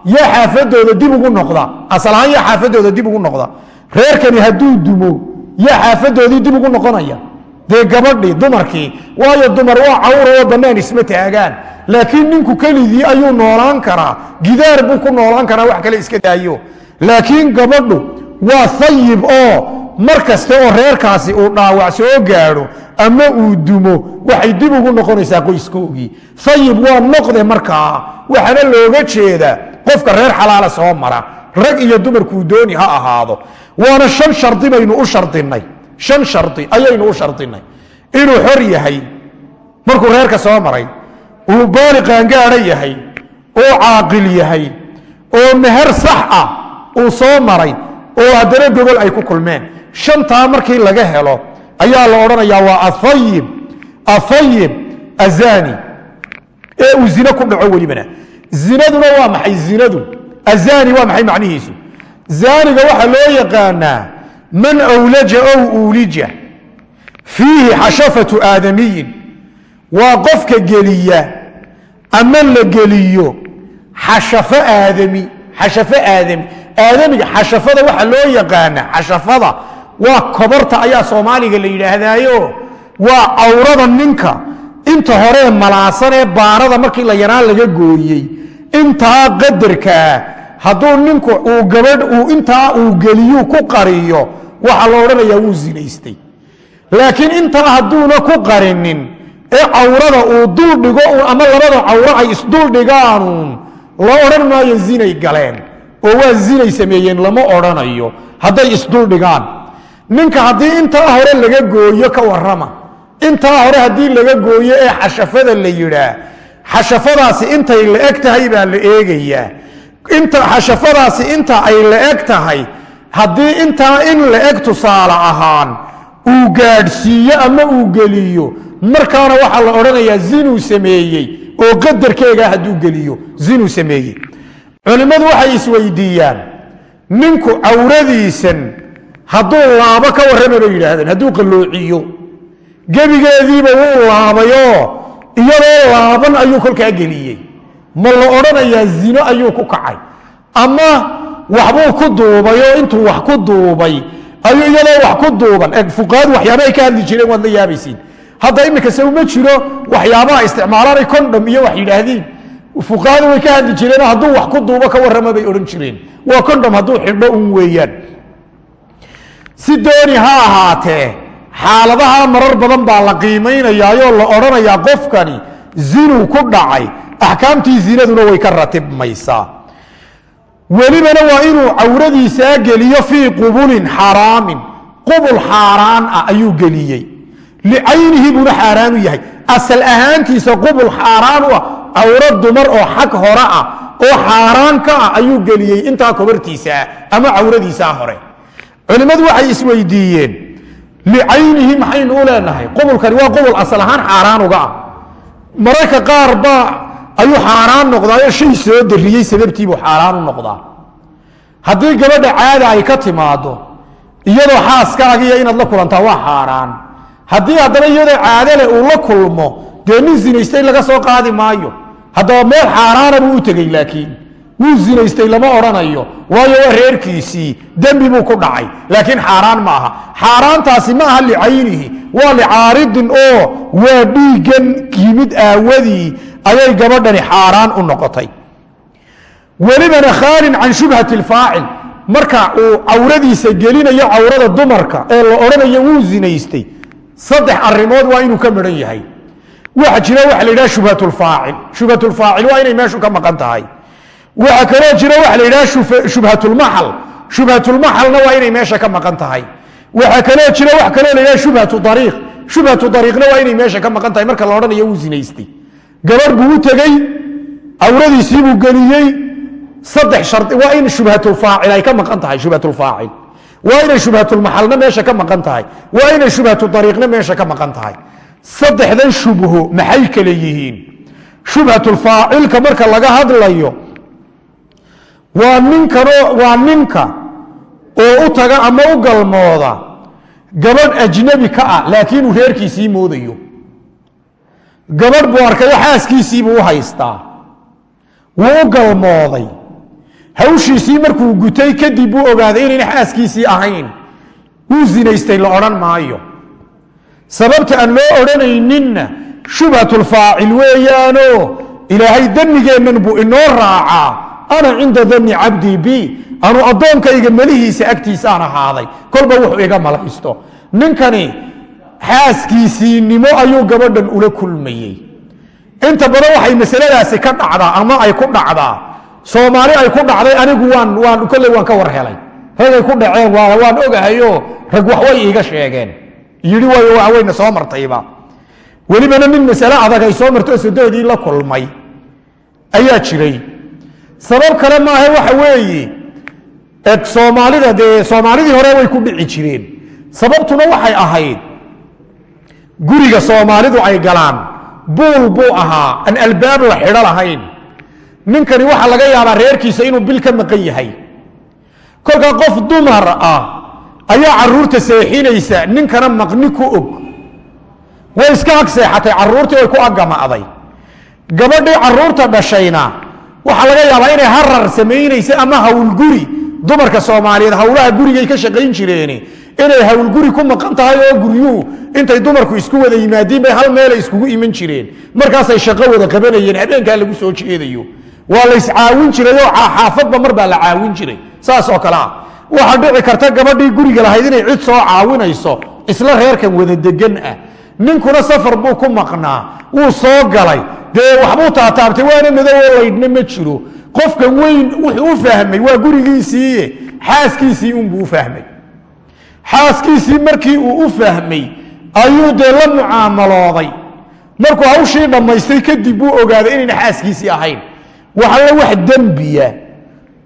yaa xaafadooda dib ugu noqda. Asalahaan yaa xaafadooda dib ugu noqda. Reerkani hadduu dumo yaa xaafadoodii dib ugu noqonaya dee gabadhii dumarkii. Waayo dumar waa cawra oo bannaan isma taagaan. Laakiin ninku keligii ayuu noolaan karaa. Gidaar buu ku noolaan karaa wax kale iska daayo. Laakiin gabadhu waa ayib oo mar kaste oo reerkaasi uu dhaawac soo gaadho ama uu dumo waxay dib ugu noqonaysaa qoyskoogii ayib waa noqde markaa waxaana looga jeedaa qofka reer xalaala soo mara. Rag iyo dumarkuu dooni ha ahaado. Waana shan shardi baynu u shardinay shan shardi ayaynu u shardinay inuu xor yahay markuu reerka soo maray uu baali qaangaadha yahay oo caaqil yahay oo meher sax ah uu soo maray oo haddana gogol ay ku kulmeen. Shantaa markii laga helo ayaa la odhanayaa waa aayib aayib azani ee uu zine ku dhaco welibana. Zinaduna waa maxay zinadu? Azani waa maxay macnihiisu? Zaaniga waxaa loo yaqaanaa man awlaja ow uulija fiihi xashafatu aadamiyin waa qofka geliya ama la geliyo xashafo aadami xashafo aadami aadamiga xashafada waxaa loo yaqaana xashafada waa kobarta ayaa soomaaliga la yidhaahdaayo waa cawrada ninka inta horee malaasan ee baarada markii la yaraan laga gooyey intaa qadarkaa hadduu ninku uu gabadh uu intaa uu geliyu ku qariyo waxaa la odhanayaa wuu zinaystay. Laakiin intaa hadduuna ku qarinin ee cawrada uu duldhigo ama labada cawro ay isduldhigaanuun la odhan maayo zinay galeen. Oo waa zinay sameeyeen lama odhanayo hadday isduldhigaan ninka haddii intaa hore laga gooyo ka warrama. Intaa hore haddii laga gooyo ee xashafada la yidhaa xashafadaasi intay la eg tahay baa la eegayaa inta xashafadaasi inta ay la eg tahay haddii intaa in la eg tusaale ahaan uu gaadhsiiyo ama uu geliyo markaana waxaa la odhanayaa zinuu sameeyey oo qadarkeega hadduu geliyo zinuu sameeyey. Culimmadu waxay isweydiiyaan ninku cawradiisan hadduu laabo ka warrama bay yidhaahdeen hadduu qalloociyo. Gebigeediiba wuu laabayoo iyadoo laaban ayuu kolkaa geliyey ma la odhanayaa zino ayuu ku kacay. Ama waxbuu ku duubay oo intuu wax ku duubay ayuu iyadoo wax ku duuban. E fuqahadu ka hadli jireen waad la yaabaysiin. Hadda iminka uma jiro waxyaabaha isticmaalaanay condhom iyo wax yidhaahdiin fuqahadu way ka hadli jireenoo hadduu wax ku duubo ka warrama bay odhan jireen. Waa condhom hadduu xidho un weeyaan. Si dooni ha ahaatee xaaladaha marar badan baa la qiimaynayaayoo la odhanayaa qofkani zinuu ku dhacay axkaamtii zinaduna way ka ratibmaysaa. Welibana waa inuu cawradiisaa geliyo fii qubulin xaraamin. Qubul xaaraan ah ayuu geliyey. Licaynihi buuna xaaraanu yahay. Asal ahaantiisa qubul xaaraan u ah cawro dumar oo xag hore ah oo xaaraan ka ah ayuu geliyey intaa kobartiisaa ama cawradiisaa hore. Culimmadu waxay isweydiiyeen licaynihi maxaynu u leenahay? Qubulkani waa qubul asal ahaan xaaraan uga ah. Mararka qaar baa ayuu xaaraan noqdaayo shay soo dariyey sababtiibuu xaaraan u noqdaa. Haddii gabadha caada ay ka timaado iyadoo xaaskaagiiyo inaad la kulantaa waa xaaraan. Haddii haddana iyadoo caadale uu la kulmo dee nin zinaystay laga soo qaadi maayo. Haddaba meel xaaraana buu u tegey laakiin wuu zinaystay lama odhanayo waayo waa reerkiisii dembi buu ku dhacay. Laakiin xaaraan ma aha. Xaaraantaasi ma aha licaynihi waa licaaridin oo waa dhiiggan yimid aawadii ayay gabadhani xaaraan u noqotay. Welibana khaalin can shubhati lfaacil marka uu cawradiisa gelinayo cawrada dumarka ee la odhanayo wuu zinaystay. Saddex arimood waa inuu ka midhan yahay. Waxa jira waxa la yidhaha shubhatulfaacil. Shubhatulfaacil waa inay meeshu ka maqan tahay. Waxa kaloo jira waxa la yidhaha shubhatulmaxal. Shubhatulmaxalna waa inay meesha ka maqan tahay. Waxa kaloo jira wax kaloo la yidhaha shubhatu ariiq shubhatu ariiqna waa inay meesha ka maqan tahay. Marka la odhanayo wuu zinaystay gabarh buu u tegey cawradiisiibuu geliyey. Saddex shari waa in shubhatulfaacil ay ka maqan tahay shubhatulfaacil waa inay shubhatulmaxalna meesha ka maqan tahay. Waa inay shubhatu ariiqna meesha ka maqan tahay. Saddexdan shubho maxay kale yihiin? Shubhatulfaacilka marka laga hadlayo waa ninkanoo waa ninka oo u taga ama u galmooda gabadh ajnabi ka ah laakiinuu reerkiisii moodayo gabadh buu arkayo xaaskiisiibuu u haystaa. Wuu u galmooday. Hawshiisii markuu gutay kadib buu ogaaday inayna xaaskiisii ahayn. Wuu zinaystay la odhan maayo. Sababta aan loo odhanayninna shubhatulfaacil weeyaano. Ilaahay dannigeennan buu inoo raacaa. Ana cinda danni cabdii bi. Anu addoonkayga melihiisa agtiisa aan ahaaday. Kolba wuxuu iga malaysto ninkani xaaskiisiinimo ayuu gabadhan ula kulmayey. Inta badan waxay masaladaasi ka dhacdaa ama ay ku dhacdaa. Soomaali ay ku dhacday anigu waan kolley waan ka war helay. Ragay ku dhaceen waan ogahayo rag waxway iiga sheegeen. Yidhi way wayna soo martayba. Welibana nin masale adag ay soo marto sadoodii la kulmay ayaa jiray. Sabab kale maaha waxa weeye soomaalida dee soomaalidii hore way ku dhici jireen. Sababtuna waxay ahayd guriga soomaalidu ay galaan. Buul buu ahaa aan albaab la xidho lahayn. Ninkani waxaa laga yaabaa reerkiisa inuu bil ka maqan yahay. Kolkaa qof dumar ah ayaa carruurta seexinaysa ninkana maqni ku og. Way iska ag seexatay caruurtii way ku aggama'day gabadhii carruurta dhashayna waxaa laga yaabaa inay harar samaynaysa ama hawlguri dumarka soomaaliyeed hawlaha gurigay ka shaqayn jireeni inay hawlguri ku maqan tahay oo guryuhu intay dumarku isku wada yimaadiin bay hal meelay iskugu iman jireen. Markaasay shaqo wada qabanayeen habeenkaa lagu soo jeedayo. Waa la iscaawin jirayoo xaafadba mar la caawin jiray. Saas oo kale ah. Waxaa dhici karta gabadhii guriga lahayd inay cid soo caawinayso isla reerkan wada degan ah. Ninkuna safar buu ku maqnaa. Wuu soo galay. Dee waxbuu taataabtay? Waana madowoo laydhna ma jiro. Qofkan weyn wuxuu u fahmay waa gurigiisiiye xaaskiisii unbuu u fahmay xaaskiisii markii uu u fahmay ayuu dee la mucaamalooday. Markuu hawshii dhammaystay kadib buu ogaaday inayna xaaskiisii ahayn. Waxalla wax dembiya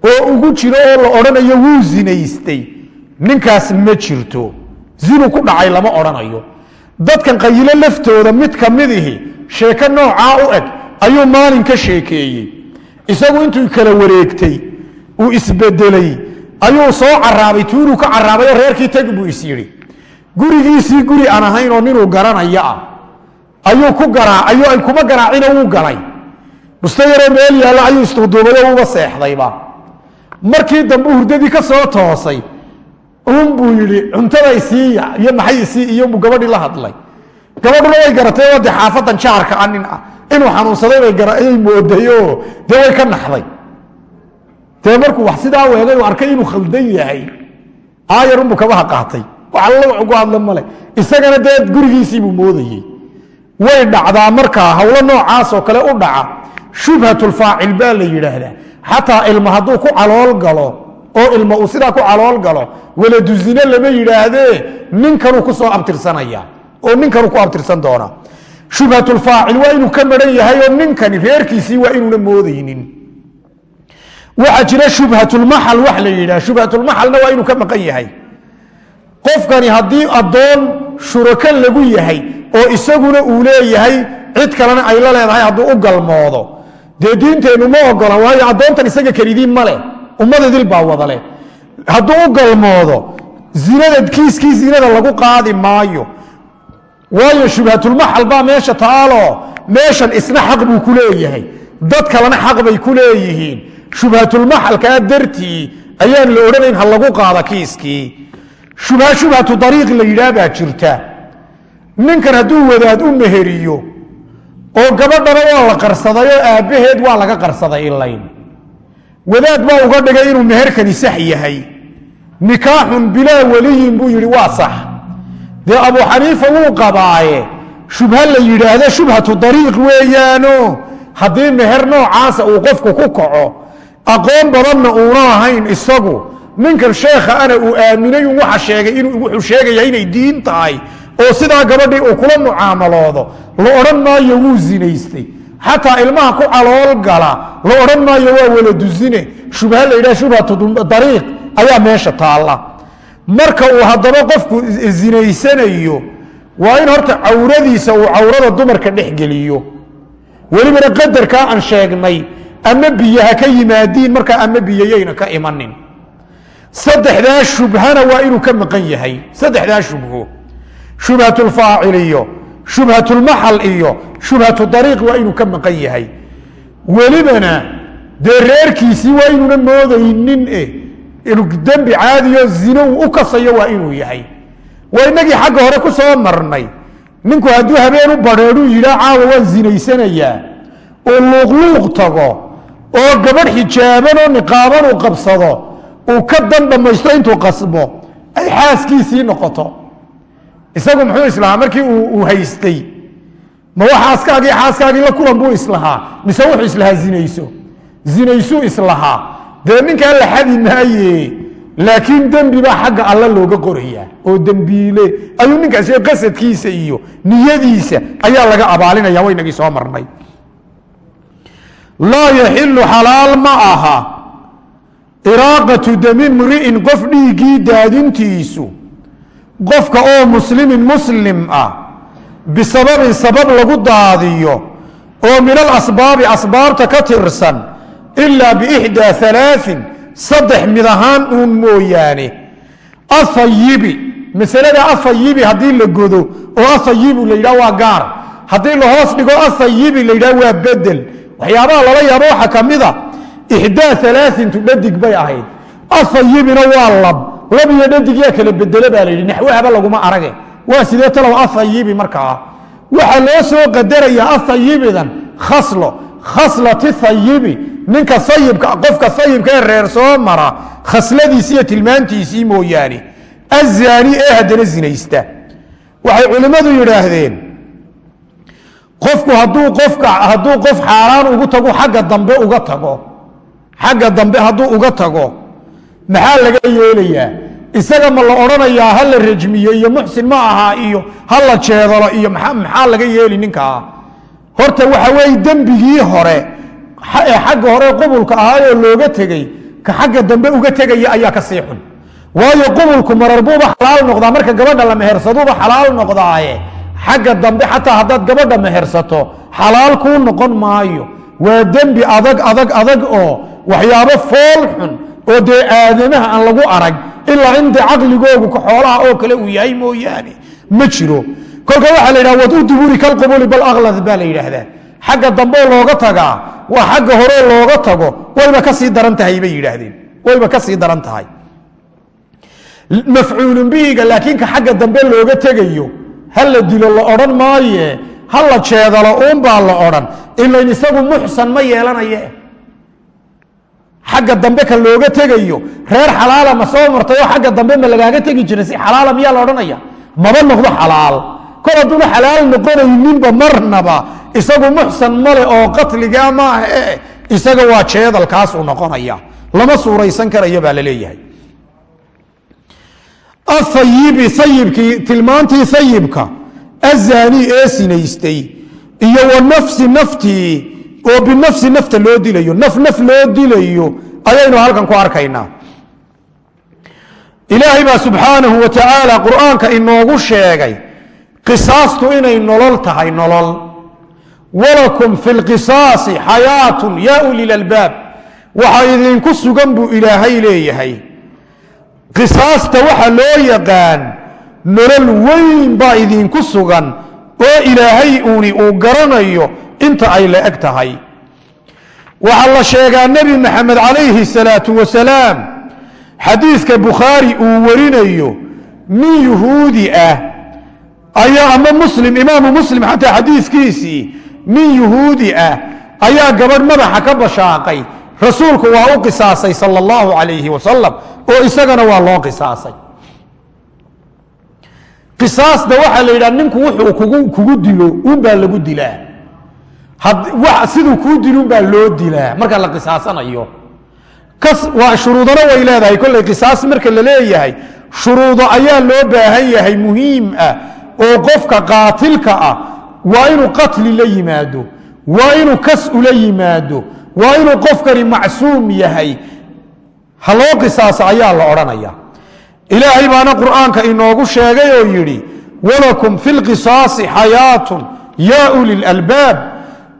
oo ugu jiro oo la odhanayo wuu zinaystay. Ninkaas ma jirto. Zinu ku dhacay lama odhanayo. Dadkan qayilo laftooda mid ka midihi sheeko noocaa u eg ayuu maalin ka sheekeeyey. Isagu intuu kala wareegtay uu isbedelay ayuu soo caraabay tuuruu ka caraabayo reerkii tag buu is yidhi. Gurigiisii guri aan ahayn oo ninuu garanaya ah. Ayuu ku garaacayo ay kuma garaacina wuu galay. Busta yaroo meel yaalla ayuu isduuduubayo uba seexdayba. Markii dambe hurdadii ka soo toosay unbuu yidhi cuntaday siiya iyo maxay sii iyobuu gabadhii la hadlay. Gabadhuna way garatay oo de xaafadan jaarka a nin ah. Inuu xanuunsaday bayay moodayo dee way ka naxday dee markuu wax sidaa weegay u arkay inuu khaldan yahay. Aayarunbuu kabaha qaatay. Wax alla ugu hadla male isagana dee gurigiisiibuu moodayey way dhacdaa markaa hawlo noocaasoo kale u dhaca. Shubhatulfaacil baa la yidhaahdaa. Xataa ilma hadduu ku calool galo oo ilma uu sidaa ku calool galo waladu lama yidhaahdee ninkanuu ku soo abtirsanaya oo ninkanuu ku abtirsan doona. Shubhatulfaacil waa inuu ka maran yahay oo ninkani reerkiisii waa inuuna moodaynin waxaa jira shubhatulmaxal wax la yidhaha shubhatulmaxalna waa inuu ka maqan yahay. Qofkani haddii addoon shurako lagu yahay oo isaguna uu leeyahay cid kalena ay la leedahay hadduu u galmoodo. Dee diinteennu ma ogola waayo addoontan isaga kelidiin ma leh. Ummadadil baa wada leh. Hadduu u galmoodo zinada kiiskii zinada lagu qaadi maayo. Waayo shubhatulmaxal baa meesha taalo meeshan isna xaq buu ku leeyahay. Dad kalena xaq bay ku leeyihiin shubhatulmaxalkaa dartii ayaan la odhanayn ha lagu qaada kiiskii. Shubha shubhatu dariiq la yidhaah baa jirta. Ninkan hadduu wadaad u meheriyo oo gabadhana waa la qarsaday oo aabbaheed waa laga qarsaday ilayn wadaad baa uga dhigay inuu meherkani sax yahay. Nikaaxun bilaa weliyin buu yidhi waa sax. Dee abu xaniifa wuu qabaaye. Shubha la yidhaahdo shubhatu dariiq weeyaano. Haddii meher noocaasa uu qofku ku kaco aqoon badanna uuna ahayn isagu. Ninkan sheekha ana uu aaminay un waxa sheegay inuu wuxuu sheegaya inay diin tahay oo sidaa gabadhii uu kula mucaamaloodo. La odhan maayo wuu zinaystay. Xataa ilmaha ku calool gala la odhan maayo waa waladu zine shubha la yidhaha shubhatu dariiq ayaa meesha taalla. Marka uu haddaba qofku zinaysanayo waa in horta cawradiisa uu cawrada dumarka dhex geliyo. Welibana qadarkaa aan sheegnay ama biyo ha ka yimaadiin markaa ama biyayayna ka imanin. Saddexdaa shubhana waa inuu ka maqan yahay. Saddexdaa shubho shubhatulfaacil iyo shubhatulmaxal iyo shubhatu dariiq waa inuu ka maqan yahay. Welibana dee reerkiisii waa inuuna moodaynin e inuu dembi caadiyo zino uu u kasayo waa inuu yahay. Waa inagii xagga hore ku soo marnay. Ninku hadduu habeen u badheedhuu yidhaa caawa waan zinaysanayaa. Uu luuqluuq tago oo gabadh xijaaban oo niqaaban uu qabsado uu ka dan intuu qasbo ay xaaskiisii noqoto. Isagu muxuu islahaa markii uu haystay ma xaaskaagii xaaskaagii la kulan buu islahaa mise wuxuu islahaa zinayso? Zinaysuu islahaa dee ninkaa la xadi maaye? Laakiin dembi xagga alla looga qorayaa oo dembiile ayuu ninkaasi qasadkiisa iyo niyadiisa ayaa laga abaalinaya waynagii soo marnay laa yaxilu xalaal ma aha. Iraaqatu dami mri'in qof dhiiggii daadintiisu qofka oo muslimin muslim ah bisababin sabab lagu daadiyo oo min alasbaabi asbaabta ka tirsan ilaa biixdaa alaain saddex mid ahaan uun mooyaane. Ahayibi masalada ahayibi haddii la godo oo ahayibu la yidhah waa gaar. Haddii la hoos dhigo ahayibi la yidhah waa bedel waxyaabaha lala yaabo waxaa ka mida ixdaa alaaintu dhadig bay ahayd. Ahayibina waa lab lab iyo dhadig yaa kala bedele baa la yidhi naxwahaba laguma arage. Waa sidee talow ahayibi markaa? Waxaa loo soo qadarayaa ahayibidan khaslo khaslati hayibi ninka ayibka qofka ayibka ee reer soo mara khasladiisi iyo tilmaantiisii mooyaane. Azaani ee haddana zinaysta. Waxay culimmadu yidhaahdeen qofku hadduu qofka hadduu qof xaaraan ugu tago xagga dambe uga tago. Xagga dambe hadduu uga tago. Maxaa laga yeelayaa? Isaga ma la odhanayaa ha la rajmiyo iyo muxsin ma ahaa iyo ha la jeedalo iyo maxaa laga yeeli ninkaa horta waxa weeye dembigii hore ee xagga hore qubulka ahaayoo looga tegey ka xagga dambe uga tegaya ayaa ka sii xun waayo qubulku marar buuba xalaal noqdaa marka gabadha la mehersaduuba xalaal noqdaaye xagga dambe xataa haddaad gabadha mehersato xalaal kuu noqon maayo. Waa dembi adag adag adag oo waxyaabo fool xun oo dee aadamaha aan lagu arag ilaa inta caqligoogu ka xoolaha oo kale uu yahay mooyaane. Ma jiro. Kolka waxaa la yidhaha wad u duburi kalqubuli bal aklad baa la yidhaahdaa. Xagga dambeo looga tagaa waa xagga horeo looga tago wayba ka sii daran tahay bay yidhaahdeen. Wayba ka sii daran tahay. Mafcuulun bihiga laakiin xagga dambe looga tegayo ha la dilo la odhan maaye ha la jeedalo uunbaa la odhan. Ilayn isagu muxsan ma yeelanaye. Xagga dambe ka looga tegayo reer xalaala ma soo martay oo xagga dambe ma lagaaga tegi jiray si xalaala miyaa la odhanaya? Maba noqdo xalaal. Kol hadduuna xalaal noqonayninba marnaba isagu muxsan male oo qatligaa maaha e isaga waa jeedalkaasuu noqonaya. Lama suuraysan karayo baa la leeyahay ahayibi ayibkii tilmaantii ayibka azaani ee sinaystay iyo wa nafsi naftii oo binafsi nafta loo dilayo naf naf loo dilayo ayaynu halkan ku arkaynaa. Ilaahay baa subxaanahu wa tacaala qur'aanka inoogu sheegay qisaastu inay nolol tahay nolol. Walakum fi lqisaasi xayaatun yaa uli lalbaab waxa idinku sugan buu ilaahay leeyahay qisaasta waxa loo yaqaan nolol weyn baa idinku sugan oo ilaahay uuni uu garanayo inta ay la eg tahay. Waxaa la sheegaa nebi maxamed calayhi salaatu wasalaam xadiiska bukhaari uu warinayo nin yuhuudi ah ayaa ama muslim imaamu muslim xataa xadiiskiisii nin yuhuudi ah ayaa gabadh madaxa ka bashaaqay rasuulku waa u qisaasay sal allahu calayhi wasalam oo isagana waa loo qisaasay. Qisaasda waxaa la yidhaha ninku wuxuu kugu kugu dilo unbaa lagu dilaa. Siduu kuu dilo unbaa loo dilaa marka la qisaasanayo. Shuruudana way leedahay kolley qisaas marka la leeyahay shuruudo ayaa loo baahan yahay muhiim ah oo qofka qaatilka ah waa inuu qatli la yimaado waa inuu kas ula yimaado. Waa inuu qofkani macsuum yahay. Ha loo qisaaso ayaa la odhanaya. Ilaahay baana qur'aanka inoogu sheegay oo yidhi walakum fi lqisaasi xayaatun yaa uli lalbaab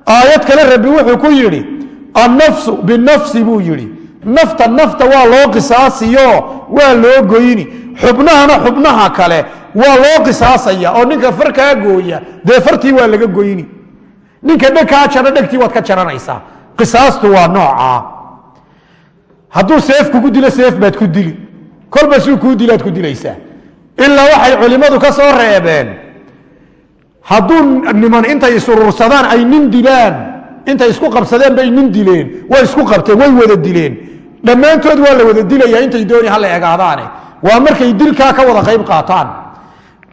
aayad kale rabbi wuxuu ku yidhi annafsu binafsi buu yidhi. Nafta nafta waa loo qisaasiyo waa loo goyni. Xubnahana xubnaha kale waa loo qisaasaya oo ninka far kaa gooya dee fartii waa laga goyni ninka dheg kaa jaro dhegtii waad ka jaranaysaa qisaastu waa noocaa hadduu seef kugu dilo seef baad ku dili. Kolba suu kuu dilaad ku dilaysaa ilaa waxay culimmadu ka soo reebeen. Hadduu niman intay isurursadaan ay nin dilaan. Intay isku qabsadeen bay nin dileen. Way isku qabteen way wada dileen. Dhammaantood waa la wada dilayaa intay dooni hala egaadaane. Waa markay dilkaa ka wada qayb qaataan.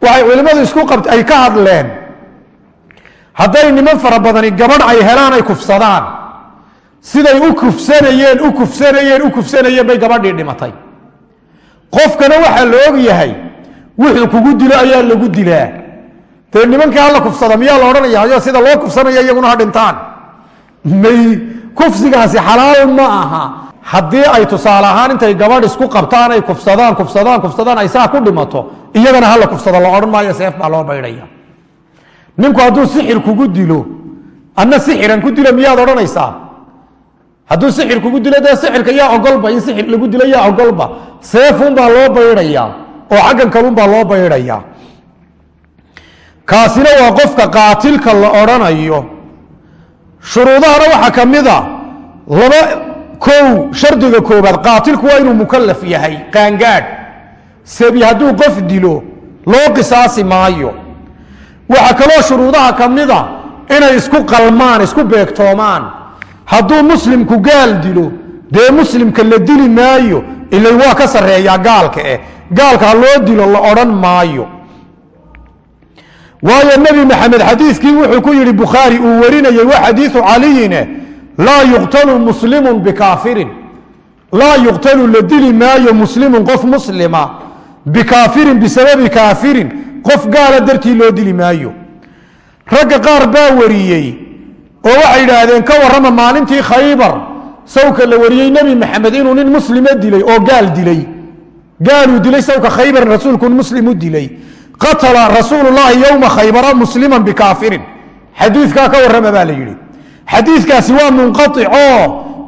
Waxay culimmadu isku ay ka hadleen hadday niman fara badani gabadh ay helaan ay kufsadaan. Siday u kufsanayeen u kufsanayeen u kufsanayeen bay gabadhii dhimatay. Qofkana waxaa la og yahay wuxuu kugu dilo ayaa lagu dilaa. Dee nimankii hala kufsada miyaa la odhanaya hayo sida loo kufsanaya iyaguna ha dhintaan. May kufsigaasi xalaal ma aha. Haddii ay tusaale ahaan intay gabadh isku qabtaan ay kufsadaan kufsadaan kufsadaan ay saa ku dhimato iyagana hala kufsado la odhan maayo seef baa loo baydhaya ninku hadduu sixir kugu dilo anna sixiran ku dilo miyaad odhanaysaa? Hadduu sixir kugu dilo dee sixirka yaa ogolba in sixir lagu dilo yaa ogolba. Seefunbaa loo baydhayaa oo xaggan kalunbaa loo baydhayaa. Kaasina waa qofka qaatilka la odhanayo. Shuruudahana waxaa ka mid a laba kow shardiga koobaad qaatilku waa inuu mukalaf yahay qaangaadh. Sabi hadduu qof dilo loo qisaasi maayo waxaa kaloo shuruudaha ka mida inay isku qalmaan isku beegtoomaan. Hadduu muslimku gaal dilo dee muslimka la dili maayo ilay waa ka sarreeyaa gaalka eh. Gaalka ha loo dilo la odhan maayo. Waayo nebi maxamed xadiiskii wuxuu ku yidhi bukhaari uu warinayey waa xadiiu caliyine laa yuqtalu muslimun bikaafirin laa yuqtalu la dili maayo muslimun qof muslima bikaafirin bisababi kaafirin qof gaala dartii loo dili maayo. Ragga qaar baa wariyey oo waxay yidhaahdeen ka warrama maalintii khaybar sawka la wariyey nebi maxamed inuu nin muslima dilay oo gaal dilay. Gaaluu dilay sawka khaybarin rasuulku muslim u dilay. Qatala rasuulu llaahi yowma khaybara musliman bikaafirin xadiikaa ka warrama baa la yidhi. Xadiikaasi waa munqaico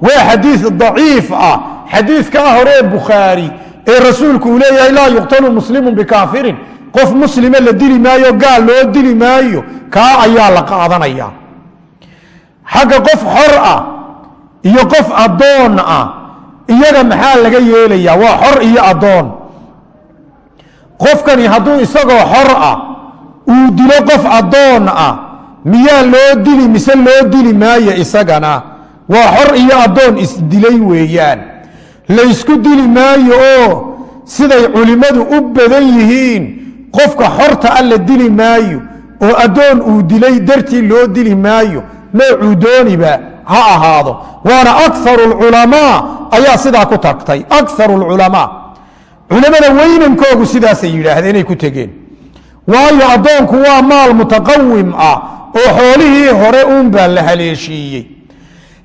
waa xadii daciif ah. Xadiikaa horee bukhaari ee rasuulku uu leeyahay laa yuqtalu muslimu bikaafirin qof muslima la dili maayo gaal loo dili maayo kaa ayaa la qaadanaya. Xagga qof xor ah iyo qof addoon ah iyaga maxaa laga yeelaya waa xor iyo addoon. Qofkani hadduu isagoo xor ah uu dilo qof addoon ah miyaa loo dili mise loo dili maayo isagana? Waa xor iyo addoon isdilay weeyaan. Laysku dili maayo oo siday culimmadu u badan yihiin qofka xorta a la dili maayo oo addoon uu dilay dartii loo dili maayo noocuu dooniba ha ahaado. Waana akaru lculamaa ayaa sidaa ku tagtay. Akaru lculamaa culamada weynankoogu sidaasay yidhaahdeen inay ku tegeen. Waayo addoonku waa maal mutaqawim ah oo xoolihii hore uunbaa la haleeshiiyey.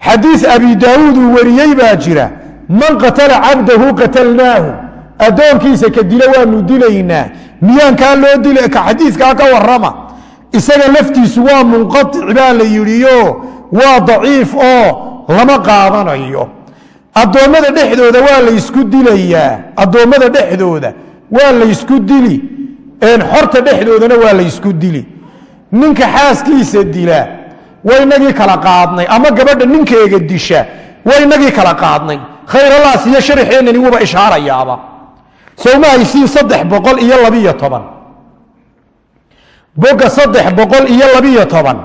Xadiis abi daawuud uu wariyey baa jira man qatala cabdahu qatalnaahu. Addoonkiisa ka dilo waanu dilaynaa miyaan kaa loo dil xadiiskaa ka warrama? Isaga laftiisu waa munqaic baa la yidhiyo waa daciif oo lama qaadanayo. Addoommada dhexdooda waa laysku dilayaa. Addoommada dhexdooda waa laysku dili. Xorta dhexdoodana waa laysku dili. Ninka xaaskiisa dila waynagii kala qaadnay. Ama gabadha ninkeega disha waynagii kala qaadnay. Khayralaas iyo sharaxeenani wuba ishaarayaaba sowma haysiin saddex boqol iyo labiyo toban. Boga saddex boqol iyo labiyo toban.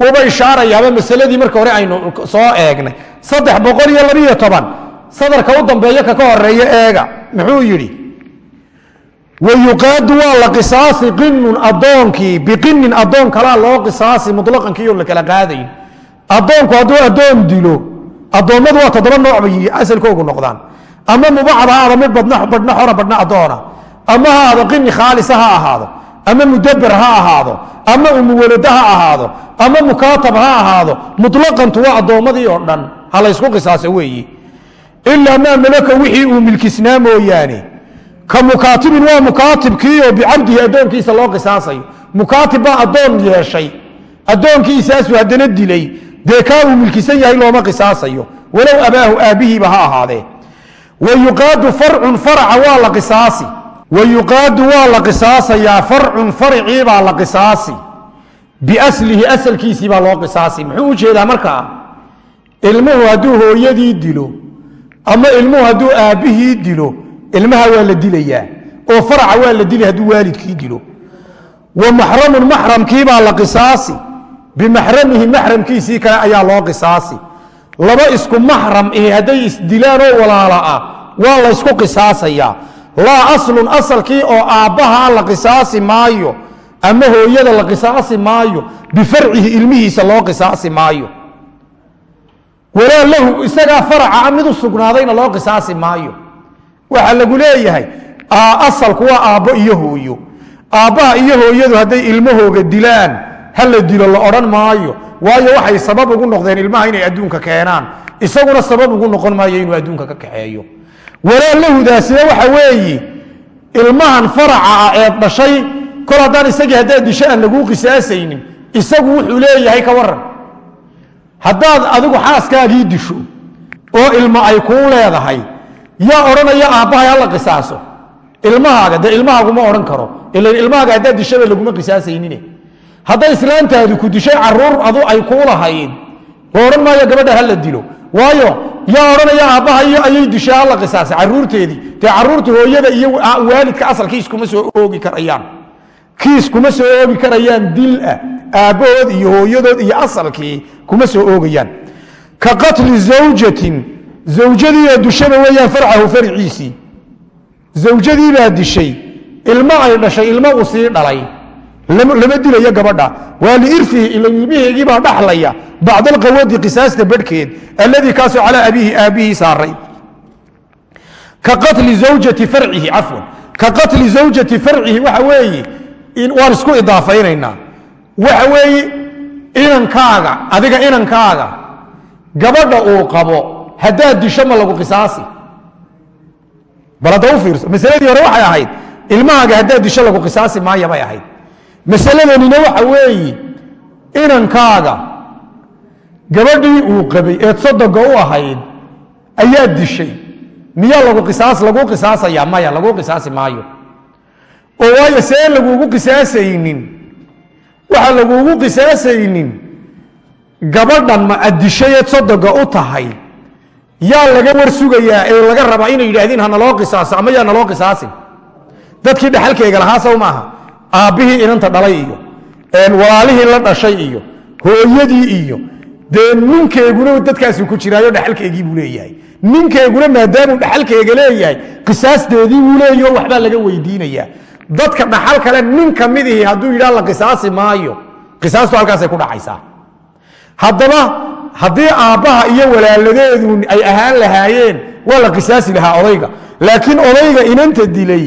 Wuba ishaarayaaba masaladii marka hore aynu soo eegnay. Saddex boqol iyo labiyo toban. Sadarka u dambeeyo ka ka horeeyo eega muxuu yidhi? Wayuqaadu waa la qisaasi qinun adoonkii biqinin adoon kalaa loo qisaasi mulaqankiio la kala qaadayn. Adoonku hadduu adoon dilo adoommadu waa toddoba nooc bay asalkoogu noqdaan ama mubacad ha aado mid badna badhna xora badhna adoona ama ha aado qini khaalisa ha ahaado. Ama mudaber ha ahaado. Ama umuwalada ha ahaado. Ama mukaatab ha ahaado. Mulaqantu waa addoommadii oo dhan. Ha laysku qisaaso weeyi. Ilaa maa malaka wixii uu milkisnaa mooyaane. Ka mukaatibin waa mukaatibkiioo bicabdihi addoonkiisa loo qisaasayo. Mukaatib baa addoon yeeshay. Addoonkiisaasu haddana dilay. Dee kaa uu milkisan yahay looma qisaasayo. Walow abaahu aabbihiiba ha ahaadee wayuqaadu farcun faraca waa la qisaasi wayuqaadu waa la qisaasayaa farcun farciibaa la qisaasi biaslihi asalkiisii baa loo qisaasi muxuu u jeedaa markaa ilmuhu hadduu hooyadii dilo ama ilmuhu hadduu aabbihii dilo ilmaha waa la dilayaa oo faraca waa la dilay hadduu waalidkii dilo wa maxramun maxramkiibaa la qisaasi bimaxramihi maxramkiisii kale ayaa loo qisaasi laba isku maxram ihi hadday isdilaan oo walaala ah waa la ysku qisaasayaa laa aslun asalkii oo aabbaha la qisaasi maayo ama hooyada la qisaasi maayo bifarcihi ilmihiisa loo qisaasi maayo. Walaa lahu isagaa faraca mid u sugnaadayna loo qisaasi maayo. Waxaa lagu leeyahay asalku waa aabbo iyo hooyo. Aabbaha iyo hooyadu hadday ilmahooga dilaan ha la dilo la odhan maayo waayo waxay sabab ugu noqdeen ilmaha inay adduunka keenaan. Isaguna sabab ugu noqon maayo inuu adduunka ka kaxeeyo. Walaa lahudaasina waxa weeyi ilmahan faraca ah eed dhashay kol haddaan isagii haddaad disho laguu qisaasaynin isagu wuxuu leeyahay ka waran haddaad adigu xaaskaagii disho oo ilmo ay kuu leedahay yaa odhanaya aabbahay hala qisaaso. Ilmahaaga dee ilmahaaguma odhan karo. Ila ilmahaaga haddaad dishaba laguma qisaasaynin hadday islaantaadi ku dishay carruur adu ay kuu lahayd la maayo gabadha hala dilo. Waayo yaa odhanaya aabbaha iyo ayay dishay hala qisaasay caruurteedii. Dee carruurta hooyada iyo waalidka asalkiis kuma soo oogi karayaan. Kiis kuma soo oogi karayaan dil ah aabbahood iyo hooyadood iyo asalkii kuma soo oogayaan. Ka qatli zawjatin zawjadiioo dushaba weeyaan farcahu farciisii zawjadiibaa dishay. Ilmo ay dhashay ilmo uu sii dhalay lama dilayo gabadha. Waa liirfihi ila ilmiheegiibaa dhaxlaya bacd alqawadi qisaasta barhkeed alladii kaasoo calaa abiihi aabbihii saaray. Ka qatli zawjati farcihi cafwan. Ka qatli zawjati farcihi waxa weeye waan isku idaafaynaynaa waxa weeye inankaaga adiga inankaaga gabadha uu qabo haddaad disho ma lagu qisaasi. Bal hadda u fiirso. Masaladii hore waxay ahayd ilmahaaga haddaad disho lagu qisaasi maaya ahayd masaladanina waxa weeye inankaaga gabadhii uu qabay eed sodoga u ahayd ayaa dishay. Miyaa lagu qisaas lagu qisaasaya maya lagu qisaasi maayo. Oo waayo see laguugu qisaasaynin waxaa laguugu qisaasaynin gabadhan ma addishayeed sodoga u tahay. Yaa laga war sugayaa ee laga rabaa inay yidhaahdeen ha naloo qisaaso ama yaa naloo qisaasin dadkii dhaxalkeega lahaa sow maaha aabbihii inanta dhalay iyo walaalihii la dhashay iyo hooyadii iyo dee ninkeeguna dadkaasi ku jiraayo dhaxalkeegii buu leeyahay. Ninkeeguna maadaamuu dhaxalkeega leeyahay qisaasteedii buu leeyaho waxbaa laga weydiinayaa. Dadka dhaxal kale nin ka midihi hadduu yidhaa la qisaasi maayo qisaastu halkaasay ku dhacaysaa. Haddaba haddii aabbaha iyo walaaladeedu ay ahaan lahaayeen waa la qisaasi lahaa odayga. Laakiin odayga inanta dilay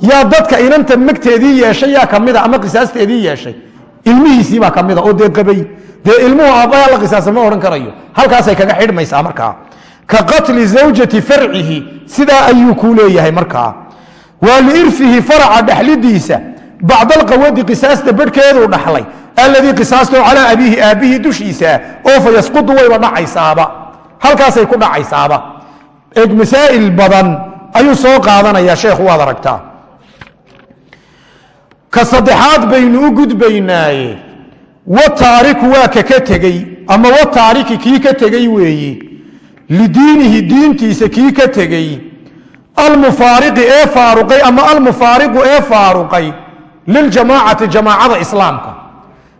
yaa dadka inanta magteedii yeeshay yaa kamida ama qisaasteedii yeeshay. Ilmihiisiibaa kamida oo dee qabay dee ilmuhu aabbaha la qisaasa ma odhan karayo. Halkaasay kaga xidhmaysaa markaa. Ka qatli zawjati farcihi sidaa ayuu kuu leeyahay markaa. Waa liirfihi faraca dhaxlidiisa bacdalqawadi qisaasta barhkeeduu dhaxlay. Alladii qisaastoo calaa abiihi aabbihii dushiisa oo fa wayba dhacaysaaba halkaasay ku dhacaysaaba eeg masaa'il badan ayuu soo qaadanayaa sheekhu waad aragtaa ka saddexaad baynu u gudbaynaaye. Wataariku waa ka ka tegey ama wataariki kii ka tegey weeye lidiinihi diintiisa kii ka tegey. Almufaariqi ee faaruqay ama almufaariqu ee faaruqay liljamaacati jamaacada islaamka.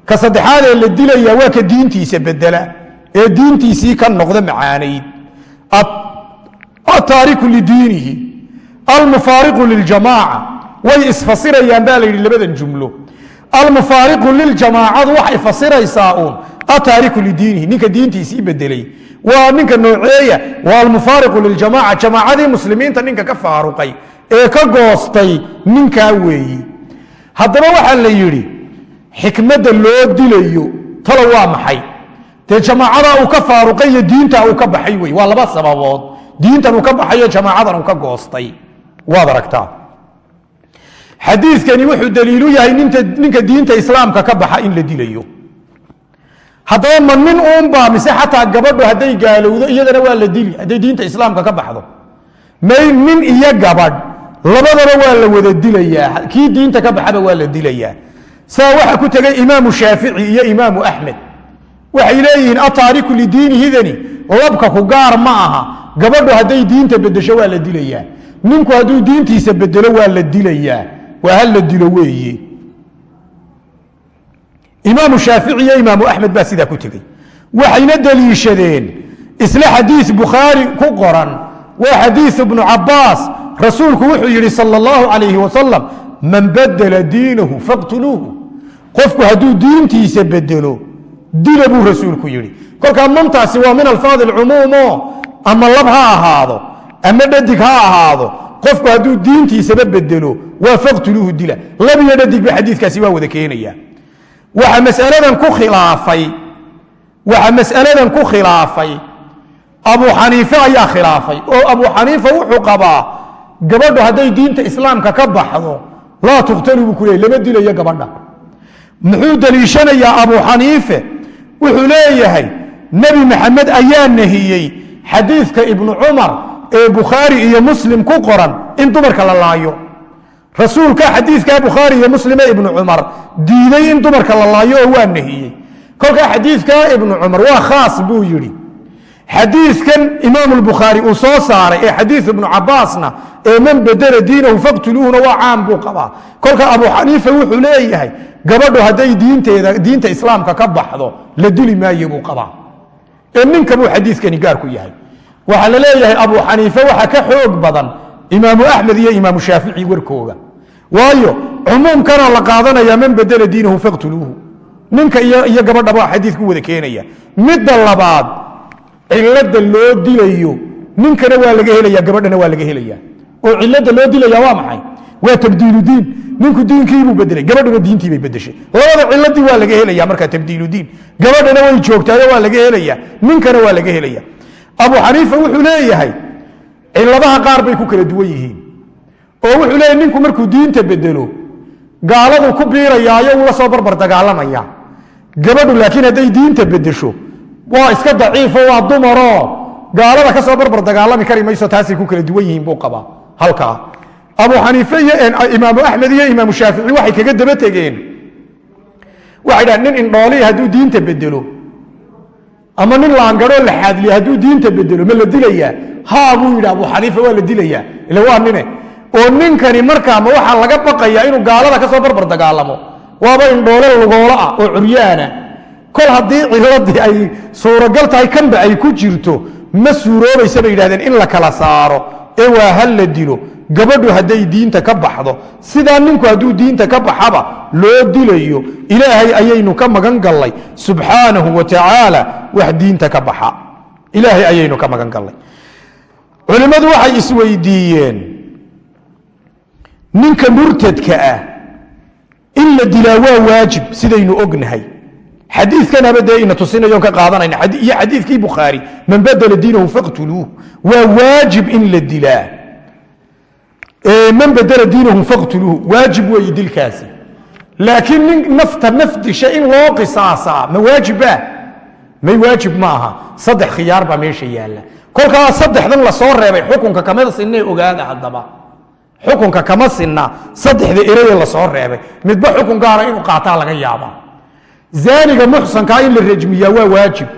Ka saddexaad ee la dilaya waa ka diintiisa bedela ee diintiisii ka noqda macaanayd ataariku lidiinihi. Almufaariqu liljamaaca way isfasirayaan baa la yidhi labadan jumlo. Almufaariqu liljamaacadu waxay fasiraysaa uun ataariku lidiinihi ninka diintiisii bedelay waa ninka nooceeya waa almufaariqu liljamaca jamaacadii muslimiinta ninka ka faaruqay ee ka goostay ninkaa weeyi. Haddaba waxaa la yidhi xikmadda loo dilayo talo waa maxay? Dee jamaacadaa uu ka faaruqay iyo diinta uu ka baxay wey waa laba sababood. Diintan uu ka baxayo jamaacadan uu ka goostay. Waad aragtaa xadiikani wuxuu daliilu yahay ninka diinta islaamka ka baxa in la dilayo. Haddaba ma nin uunbaa mise xataa gabadhu hadday gaalowdo iyadana waa la dili hadday diinta islaamka ka baxdo. May nin iyo gabadh labadaba waa la wada dilayaa kii diinta ka baxaba waa la dilayaa. Saa waxa ku tegay imaamu shaafici iyo imaamu axmed. Waxay leeyihiin ataariku lidiinihidani labka ku gaar ma aha gabadhu hadday diinta bedesho waa la dilayaa. Ninku hadduu diintiisa bedelo waa la dilayaa waa hal la dilo weeye. Imaamu shaafici iyo imaamu axmed baa sidaa ku tegey. Waxayna deliishadeen isla xadiis bukhaari ku qoran waa xadiis ibnu cabaas rasuulku wuxuu yihi sal اllahu alayhi wasalam man badela diinahu faqtuluuhu. Qofku hadduu diintiisa bedelo dila buu rasuulku yihi kolkaa mantaasi waa min alfaadi cumuumo ama lab ha ahaado ama dhadig ha ahaado qofku hadduu diintiisaba bedelo waa faqtuluuhu dila lab iyo dhadigba xadiikaasi waa wada keenaya. Waxa masaladan ku khilaafay abu xaniife ayaa khilaafay oo abu xaniifa wuxuu qabaa gabadhu hadday diinta islaamka ka baxdo laa tuqtalu buu ku leey lama dilayo gabadha. Muxuu deliishanayaa abu xaniife? Wuxuu leeyahay nebi maxamed ayaa nahiyey xadiidka ibnu cumar ee bukhaari iyo muslim ku qoran in dumarka la laayo. Rasuulka xadiidka bukhaari iyo muslim ee ibnu cumar diiday in dumarka la laayo oo waa nahiyey. Kolkaa xadiidka ibnu cumar waa khaas buu yidhi. Xadiikan imaam bukhaari uu soo saaray ee xadiid ibnu cabaasna ee man bedela diinahu faqtuluuhuna waa caam buu qabaa. Kolka abu xaniifa wuxuu leeyahay gabadhu hadday diinta islaamka ka baxdo la dili maayo buu qabaa. Ee ninka buu xadiikani gaar yahay waxaa la leeyahay abu xaniife waxa ka xoog badan imaamu axmed iyo imaamu shaafici warkooga. Waayo cumuumkana la qaadanaya man bedela diinahu faqtuluuhu. Ninka iyo gabadhaba xadiiku wada keenaya. Midda labaad cilada loo dilayo ninkana waa laga helaya gabadhana waa laga helaya oo cilada loo dilaya waa maxay? Waa tabdiilu diin. Ninku diinkiibuu bedelay gabadhuna diintiibay bedeshay. Labada ciladii waa laga helaya markaa tabdiilu gabadhana way joogtaayo waa laga helaya ninkana waa laga helaya abu xaniifa wuxuu leeyahay ciladaha qaar bay ku kala duwan yihiin. Oo wuxuu leeyahy ninku markuu diinta bedelo gaaladu ku biirayaayo uu la soo barbar dagaalamaya. Gabadhu laakiin hadday diinta bedesho waa iska daciifo waa dumaroo gaalada ka soo barbar dagaalami kari mayso taasay ku kala duwan yihiin buu qabaa. Halkaa abu xaniife imaamu axmed iyo imaamu shaafici waxay kaga daba tegeen. Waxay dhahan nin bedelo ama nin laangadhoo la xaadliya hadduu diinta bedelo ma la dilayaa haa buu yidhi abu xaniifa waa la dilayaa ila waa nine. Oo ninkani markaa ma waxaa laga baqayaa inuu gaalada ka soo barbar dagaalamo? Waaba indhoole lugoola ah oo curyaana. Kol haddii ciladii ay suuragal tahay kanba ay ku jirto ma suuroobaysa bay yidhahdeen in la kala saaro. Ee waa hal la dilo gabadhu hadday diinta ka baxdo sidaa ninku hadduu diinta ka baxaba loo dilayo ilaahay ayaynu ka magan gallay. Subxaanahu wa tacaala wax diinta ka baxa. Ilaahay ayaynu ka magan gallay. Culimmadu waxay isweydiiyeen ninka murtadka ah in la dilaa waa waajib sidaynu ognahay. Xadiikanaba dee ina tusinayo ka qaadanayna. Iyo xadiikii bukhaari man badla diinahu faqtuluuh. Waa waajib in la dilaa man badla diinahu faqtuluuh waajib weeye dilkaasi. Laakiin nin nafta nafdisha in loo qisaasaa ma waajiba may waajib ma aha. Saddex khiyaar baa meesha yaalla. Kolkaa saddexdan la soo reebay xukunka kama sinee ogaada haddaba. Xukunka kama sinna saddexda ereye la soo reebay. Midba xukun gaara inuu qaataa laga yaabaa. Zaaniga muxsankaa in la rajmiyaa waa waajib.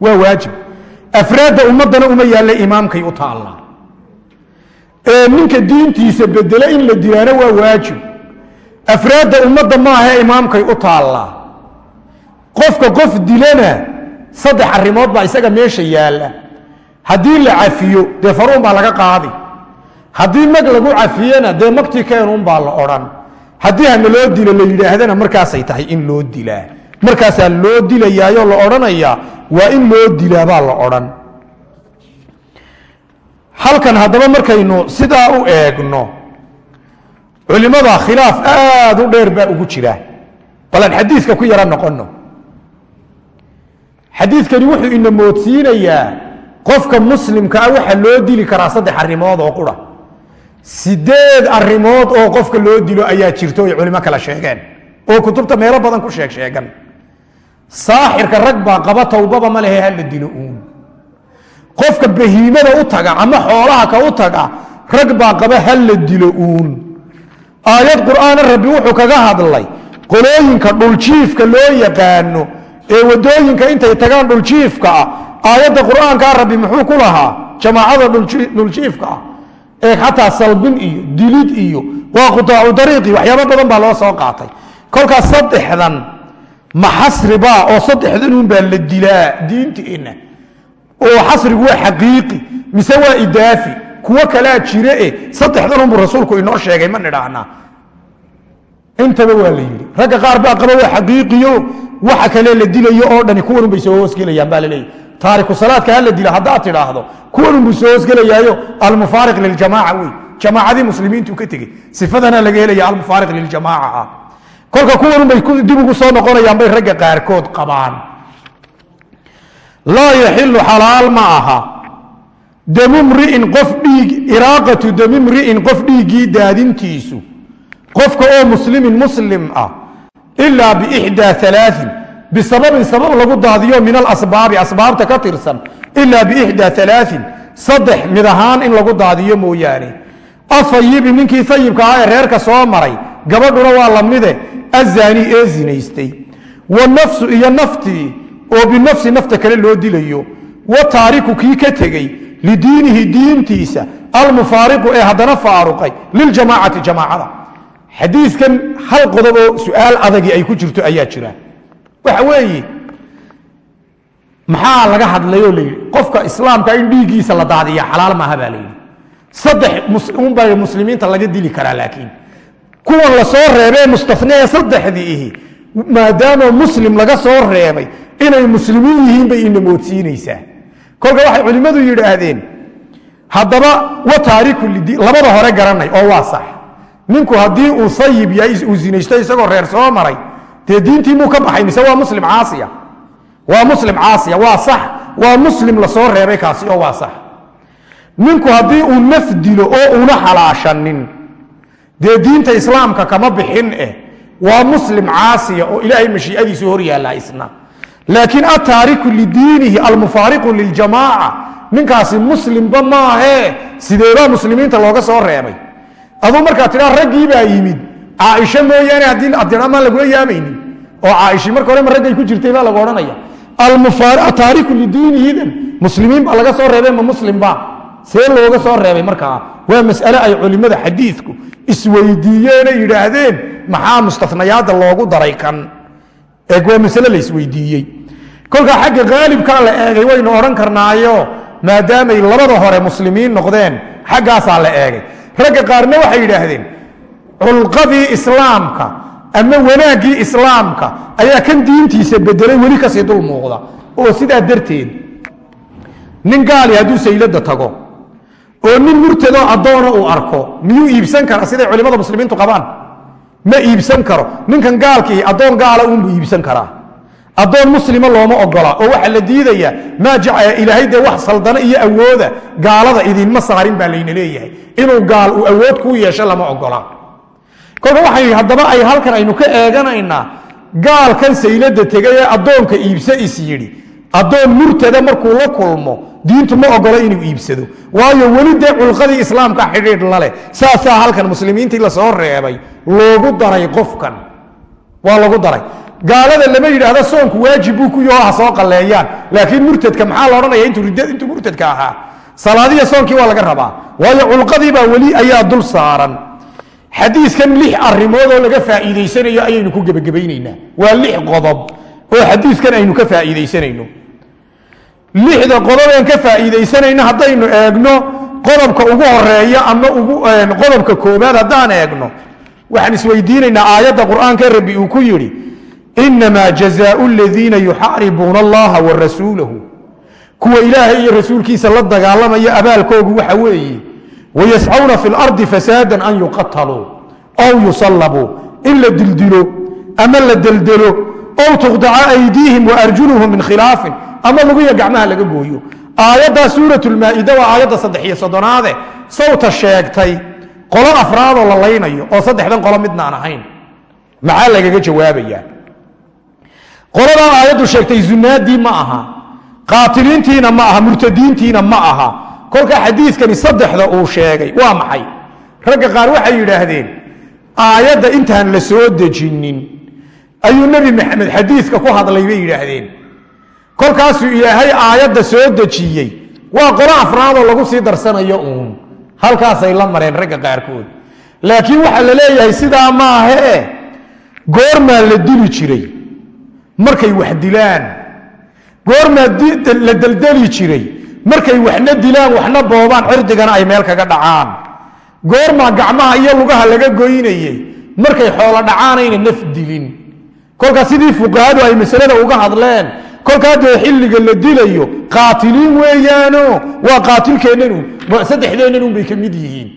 Waa waajib. Afraadda ummaddana uma yaalla imaamkay u taallaa ee ninka diintiisa bedela in la dilaana waa waajib. Afraadda ummadda maahae imaamkay u taallaa. Qofka qof dilana saddex arrimood baa isaga meesha yaalla. Haddii la cafiyo dee faruun baa laga qaadi. Haddii mag lagu cafiyena dee magtii keenuunbaa la odhan. Haddii hana loo dilo la yidhaahdana markaasay tahay in loo dilaa. Markaasaa loo dilayaayo la odhanayaa waa in loo dilaabaa la odhan halkan haddaba markaynu sidaa u eegno culimada khilaaf aad u dheer baa ugu jira. Balan xadiiska ku yaro noqono xadiidkani wuxuu ina moodsiinayaa qofka muslimka ah waxaa loo dili karaa saddex arrimood oo qura. Sideed arrimood oo qofka loo dilo ayaa jirto ay culimo kala sheegeen oo kutubta meelo badan ku sheeg sheegan saaxirka rag baa qaba towbaba ma lehe hala dilo uun qofka bahiimada u taga ama xoolaha ka u taga rag baa qaba hala dilo uun. Aayad qur'aana rabbi wuxuu kaga hadlay qolooyinka dhuljiifka loo yaqaano ee waddooyinka intay tagaan dhuljiifka ah. Aayadda qur'aankaa rabbi muxuu ku lahaa jamaacada dhuljiifka ah ee xataa salbin iyo dilid iyo waa qutaacu dariiqi waxyaabo badan baa loo soo qaatay. Kolkaas saddexdan ma xasribaa oo saddexdan un baa la dilaa diintiina oo xasrigu waa xaqiiqi mise waa idaafi kuwo kalaa jire e saddexdan unbuu rasuulku inoo sheegay ma nidhaahnaa intaba waa la yidhi ragga qaar baa qaba waa xaqiiqiyo waxa kale la dilayo oo dhani kuwanun bay soo hoosgelayaan baa laleeyahy taariku salaadka ha la dila haddaad tidhaahdo kuwanun buu soo hoosgelayaayo almufaariq liljamaaca wey jamaacadii muslimiintu ka tegey sifadana laga helaya almufaariq liljamaaca ah. Kolka kuwanun bay dib ugu soo noqonayaan bay ragga qaarkood qabaan laa yaxilu xalaal ma aha. Damu mri'in qof dhiig iraaqatu dami mri'in qof dhiiggii daadintiisu. Qofka oo muslimin muslim ah ilaa biixdaa alaain bisababin sabab lagu daadiyo min alasbaabi asbaabta ka tirsan ilaa biixdaa alaain saddex mid ahaan in lagu daadiyo mooyaane. Afayibi ninkii ayibka ah ee reerka soo maray gabadhuna waa lamide azaani ee zinaystay. Wanafsu iyo naftii oo binafsi nafta kale loo dilayo wa taariku kii ka tegey lidiinihi diintiisa almufaariqu ee haddana faaruqay liljamaacati jamaacada. Xadiiskan hal qodob oo su'aal adagii ay ku jirto ayaa jira. Waxa weeye maxaa laga hadlayoo la yidhi qofka islaamka in dhiiggiisa la daadiya xalaal maaha baa la yidhi. Saddex unbay muslimiinta laga dili karaa laakiin. Kuwan la soo reebee mustanee saddexdii ihi maadaama muslim laga soo reebay inay muslimiin yihiin bay inamoodsiinaysaa kolka waxay culimmadu yidhaahdeen haddaba wa labada hore garanay oo waa sax. Ninku haddii uu sayib yahay uu zinaysto isagoo reer soo maray dee diintii ka baxay mise waa muslim caasiya? Waa muslim caasiya waa sax. Waa muslim la soo reebay kaasi oo waa sax. Ninku haddii uu naf dilo oo una xalaashanin dee diinta islaamka kama bixin eh waa muslim caasiya oo ilaahay mashiicadiisu hor yaallaa isna laakiin ataariku lidiinihi almufaariqu liljamaaca. Ninkaasi muslimba maahee sideebaa muslimiinta looga soo reebay? Aduu markaa tidhaa raggii baa yimid. Caaisho mooyaane haddii adiramaan lagula yaamaynin oo caaishi marka hore ma raggay ku jirtay baa lagu odhanaya. Ataariku lidiinihidan muslimiin baa laga soo reebay ma muslimba see looga soo reebay markaa waa mas'ale ay culimmada xadiidku isweydiiyeenay yidhaahdeen. Maxaa mustanayaada loogu daray kan? Ee waa masale la isweydiiyey kolkaa xagga qaalibkaa la eegay waynu odhan karnaayo maadaamay labada hore muslimiin noqdeen xaggaasaa la eegay. Ragga qaarna waxay yidhaahdeen culqadii islaamka ama wanaaggii islaamka ayaa kan diintiisa bedelay weli ka sii dul muuqda. Oo sidaa darteed nin gaali hadduu saylada tago oo nin murtadoo addoona uu arko miyuu iibsan kara siday culimmada muslimiintu qabaan. Ma iibsan karo. Ninkan gaalkii addoon gaala uunbuu iibsan karaa addoon muslima looma ogola oo waxaa la diidaya maa jaca ilaahay dee wax saldano iyo awooda gaalada idinma saarin baa layna leeyahay. Inuu gaal uu awood kuu yeesho lama ogola kolka waxay haddaba ay halkan aynu ka eeganaynaa gaalkan saylada tegay ee addoonka iibse is yidhi addoon murtada markuu la kulmo diintu ma ogola inuu iibsado. Waayo weli dee culqadii islaamka xidhiidh laleh saasaa halkan muslimiintii la soo reebay loogu daray qofkan. Waa lagu daray gaalada lama yidhaahdo soonku waajib buu ku yaho ha soo qalleeyaan. Laakiin murtadka maxaa la odhanaya intuu murtadka ahaa. Salaadiya soonkii waa laga rabaa. Waayo culqadiibaa weli ayaa dul saaran. Xadiiskan lix arrimood oo laga faa'iidaysanayo ayaynu ku gebagabaynaynaa waa lix qodob oo xadiiskan aynu ka faa'iidaysanayno. Lixda qodobeen ka faa'iidaysanayno haddaynu eegno qodobka ugu horreeya ama qodobka koobaad haddaan eegno waxaan isweydiinaynaa aayadda qur'aanka rabbi uu ku yidhi inamaa jazaau ladiina yuxaaribuuna allaha wa kuwa ilaahay iyo rasuulkiisa la dagaalamaya abaalkoogu waxa weeye wayascawna fi lardi fasaadan an yuqataluu ow yusallabuu in la dildilo ama la deldelo ow tuqdaca aydiihim waarjuluhum min khilaafin ama lugiya gacmaha laga gooyo aayaddaa suurat lmaa'ida waa aayadda saddex iyo soddonaade sawta sheegtay qolo afraadoo la laynayo oo saddexdan qolo midnaan ahayn maxaa lagaga jawaabayaa qoladaa aayaddu sheegtay zunaadii ma aha. Qaatiliintiina ma aha. Murtadiintiina ma aha. Kolkaa xadiidkani saddexda uu sheegay. Waa maxay? Ragga qaar waxay yidhaahdeen aayadda intaan la soo dejinin ayuu nebi maxamed xadiidka ku hadlay bay yidhaahdeen. Kolkaasuu ilaahay aayadda soo dejiyey. Waa qolo afraadoo lagu sii darsanayo uun. Halkaasay la mareen ragga qaarkood. Laakiin waxaa la leeyahay sidaa maaha e goormaa la dili jiray markay wax dilaan. Goormaa la deldeli jiray. Markay waxna dilaan waxna boobaan cirdigana ay meel kaga dhacaan. Goormaa gacmaha iyo lugaha laga goynayey markay xoolo dhacaanayna naf dilin. Kolkaa sidii fuqahadu ay masalada uga hadleen. Kolkaa xilliga la dilayo qaatiliin weeyaano waa qaatilkeennanu saddexdeennanun bay ka mid yihiin.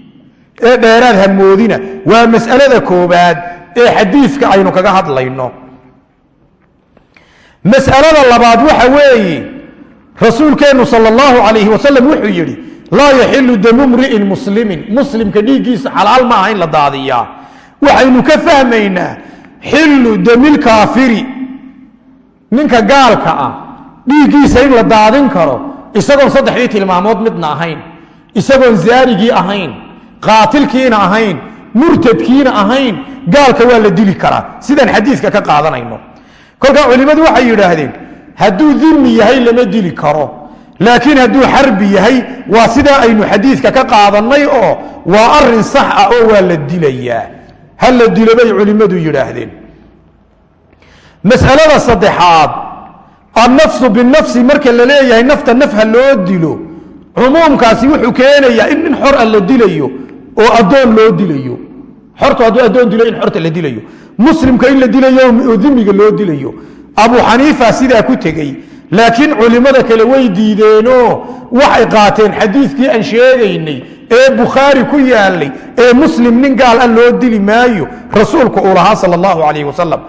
Ee dheeraad hamoodina waa mas'alada koobaad ee xadiidka aynu kaga hadlayno mas'alada labaad waxa weeye rasuulkeennu sal allahu calayhi wasalam wuxuu yidhi laa yaxilu damu mri'in muslimin. Muslimka dhiiggiisa xalaal maaha in la daadiyaa. Waxaynu ka fahmaynaa xillu damilkaafiri ninka gaalka ah dhiiggiisa in la daadin karo isagoon saddexdii tilmaamood midna ahayn isagoon zaanigii ahayn qaatilkiina ahayn murtadkiina ahayn gaalka waa la dili karaa. Sidaan xadiiska ka qaadanayno kolkaa culimmadu waxay yidhaahdeen hadduu dimi yahay lama dili karo laakiin hadduu xarbi yahay waa sidaa aynu xadiidka ka qaadannay oo waa arrin sax ah oo waa la dilayaa ha la dilo bay culimmadu yidhaahdeen. Masalada saddexaad annafsu binafsi marka la leeyahay nafta naf ha loo dilo cumuumkaasi wuxuu keenayaa in nin xor a la dilayo oo addoon loo dilayo. Xortu hadduu addoon dilo in xorta la dilayo muslimka in la dilayo dimiga loo dilayo. Abu xaniifa sidaa ku tegey. Laakiin culimmada kale way diideenoo waxay qaateen xadiidkii aan sheegaynay ee bukhaari ku yaalay ee muslim nin gaal ah loo dili maayo rasuulku uu lahaa sal allahu calayh wasalam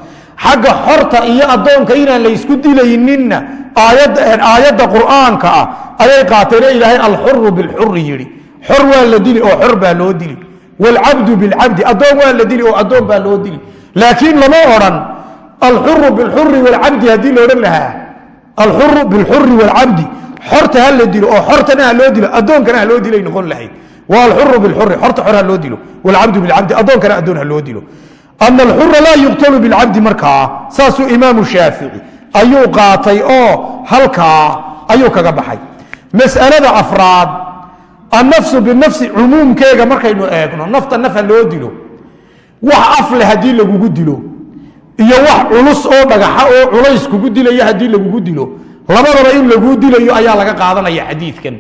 xagga xorta iyo addoonka inaan la ysku dilayninna aayadda qur'aanka ah ayay qaateen ee ilaahay alxuru bilxuri yidhi. Xor waa la dili oo xor baa loo dili. Waalcabdu bilcabdi addoon waa la dili oo addoon baa loo dili laakiin lama odhan alxuru bilxuri waalcabdi haddii la odhan lahaa. Alxuru bilxuri waalcabdi xorta ha la dilo oo xortana ha loo dilo addoonkana ha loo dilay noqon lahayd. Waa alxuru bilxuri xorta xor ha loo dilo. Waalcabdu bilcabdi addoonkana addoon ha loo dilo. Ana alxura laa yuqtalu bilcabdi markaa saasuu imaamu shaafici ayuu qaatay oo halkaa ayuu kaga baxay. Mas'alada afraad annafsu binafsi cumuumkeega markaynu eegno nafta nafa loo dilo wax afleh haddii lagugu dilo iyo wax culus oo dhagaxa oo culays kugu dilaya haddii lagugu dilo labadaba in laguu dilayo ayaa laga qaadanaya xadiidkan.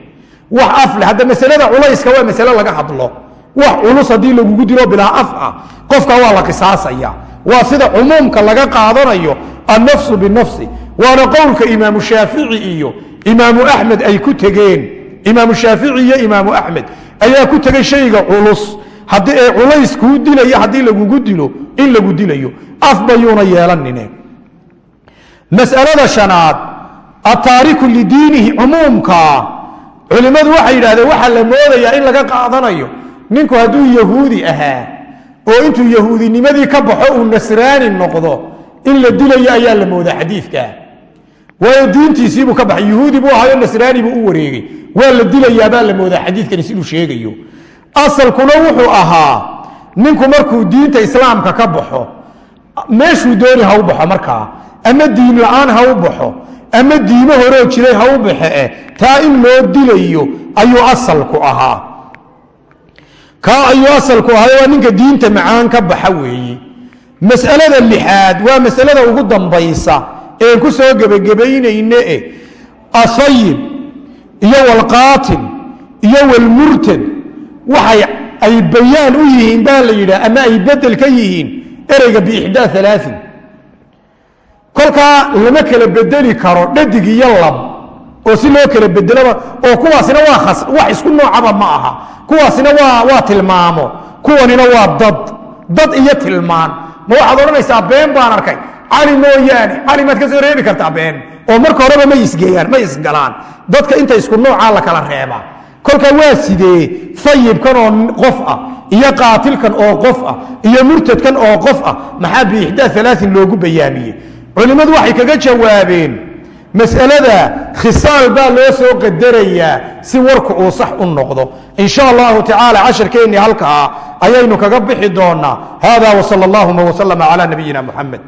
Wax afleh hadda masalada culayska waa masale laga hadlo. Wax culus haddii lagugu dilo bilaa af ah qofka waa la qisaasaya. Waa sida cumuumka laga qaadanayo annafsu binafsi. Waana qowlka imaamu shaafici iyo imaamu axmed ay ku tegeen. Imaamu shaafici iyo imaamu axmed ayaa ku tegey shayga culus haddii ee culays kuu dilaya haddii lagugu dilo in lagu dilayo. Af bayuuna yeelanine masalada shanaad ataariku lidiinihi cumuumka. Culimmadu waxay yidhahdeen waxaa la moodayaa in laga qaadanayo. Ninku hadduu yahuudi ahaa oo intuu yahuudinimadii ka baxo uu nasraani noqdo in la dilayo ayaa la moodaa xadiidkaa waayo diintiisiibuu ka baxay. Yahuudi buu ahayo nasraani buu u wareegay. Waa la dilayaabaa la moodaa xadiidkani siduu sheegayo asalkuna wuxuu ahaa ninku markuu diinta islaamka ka baxo meeshuu dooni ha u baxo markaa ama diin la'aan ha u baxo ama diimo horoo jiray ha u baxe eh taa in loo dilayo ayuu asalku ahaa. Kaa ayuu asalku ahaa waa ninka diinta macaan ka baxa weeye mas'alada lixaad waa masalada ugu dambaysa een ku soo gebagabaynayne eh asayib iyo walqaatil iyo walmurtad waxay ay bayaan u yihiin baa la yidhaha ama ay bedel ka yihiin ereyga biixdaa alaain kolkaa lama kala bedeli karo dhadig iyo lab oo si loo kala bedeloba oo kuwaasina waa wax isku noocaba ma aha. Kuwaasina waa tilmaamo kuwanina waa dad dad iyo tilmaan. Ma waxaad odhanaysaa been baan arkay. Cali mooyaane cali maad ka soo reebi kartaa been oo marka horeba ma isgeeyaan ma isgalaan dadka inta isku noocaa la kala reebaa kolka waa sidee ayibkan oo qof ah iyo qaatilkan oo qof ah iyo murtadkan oo qof ah maxaa biixdaa alaain loogu bayaamiyey culimmadu waxay kaga jawaabeen mas'alada khisaal baa loo soo qadarayaa si warku uu sax u noqdo. In sha allahu tacaala casharkeennii halkaa ayaynu kaga bixi doonaa hada wsal allahuma wslama cala nabiyina muxamed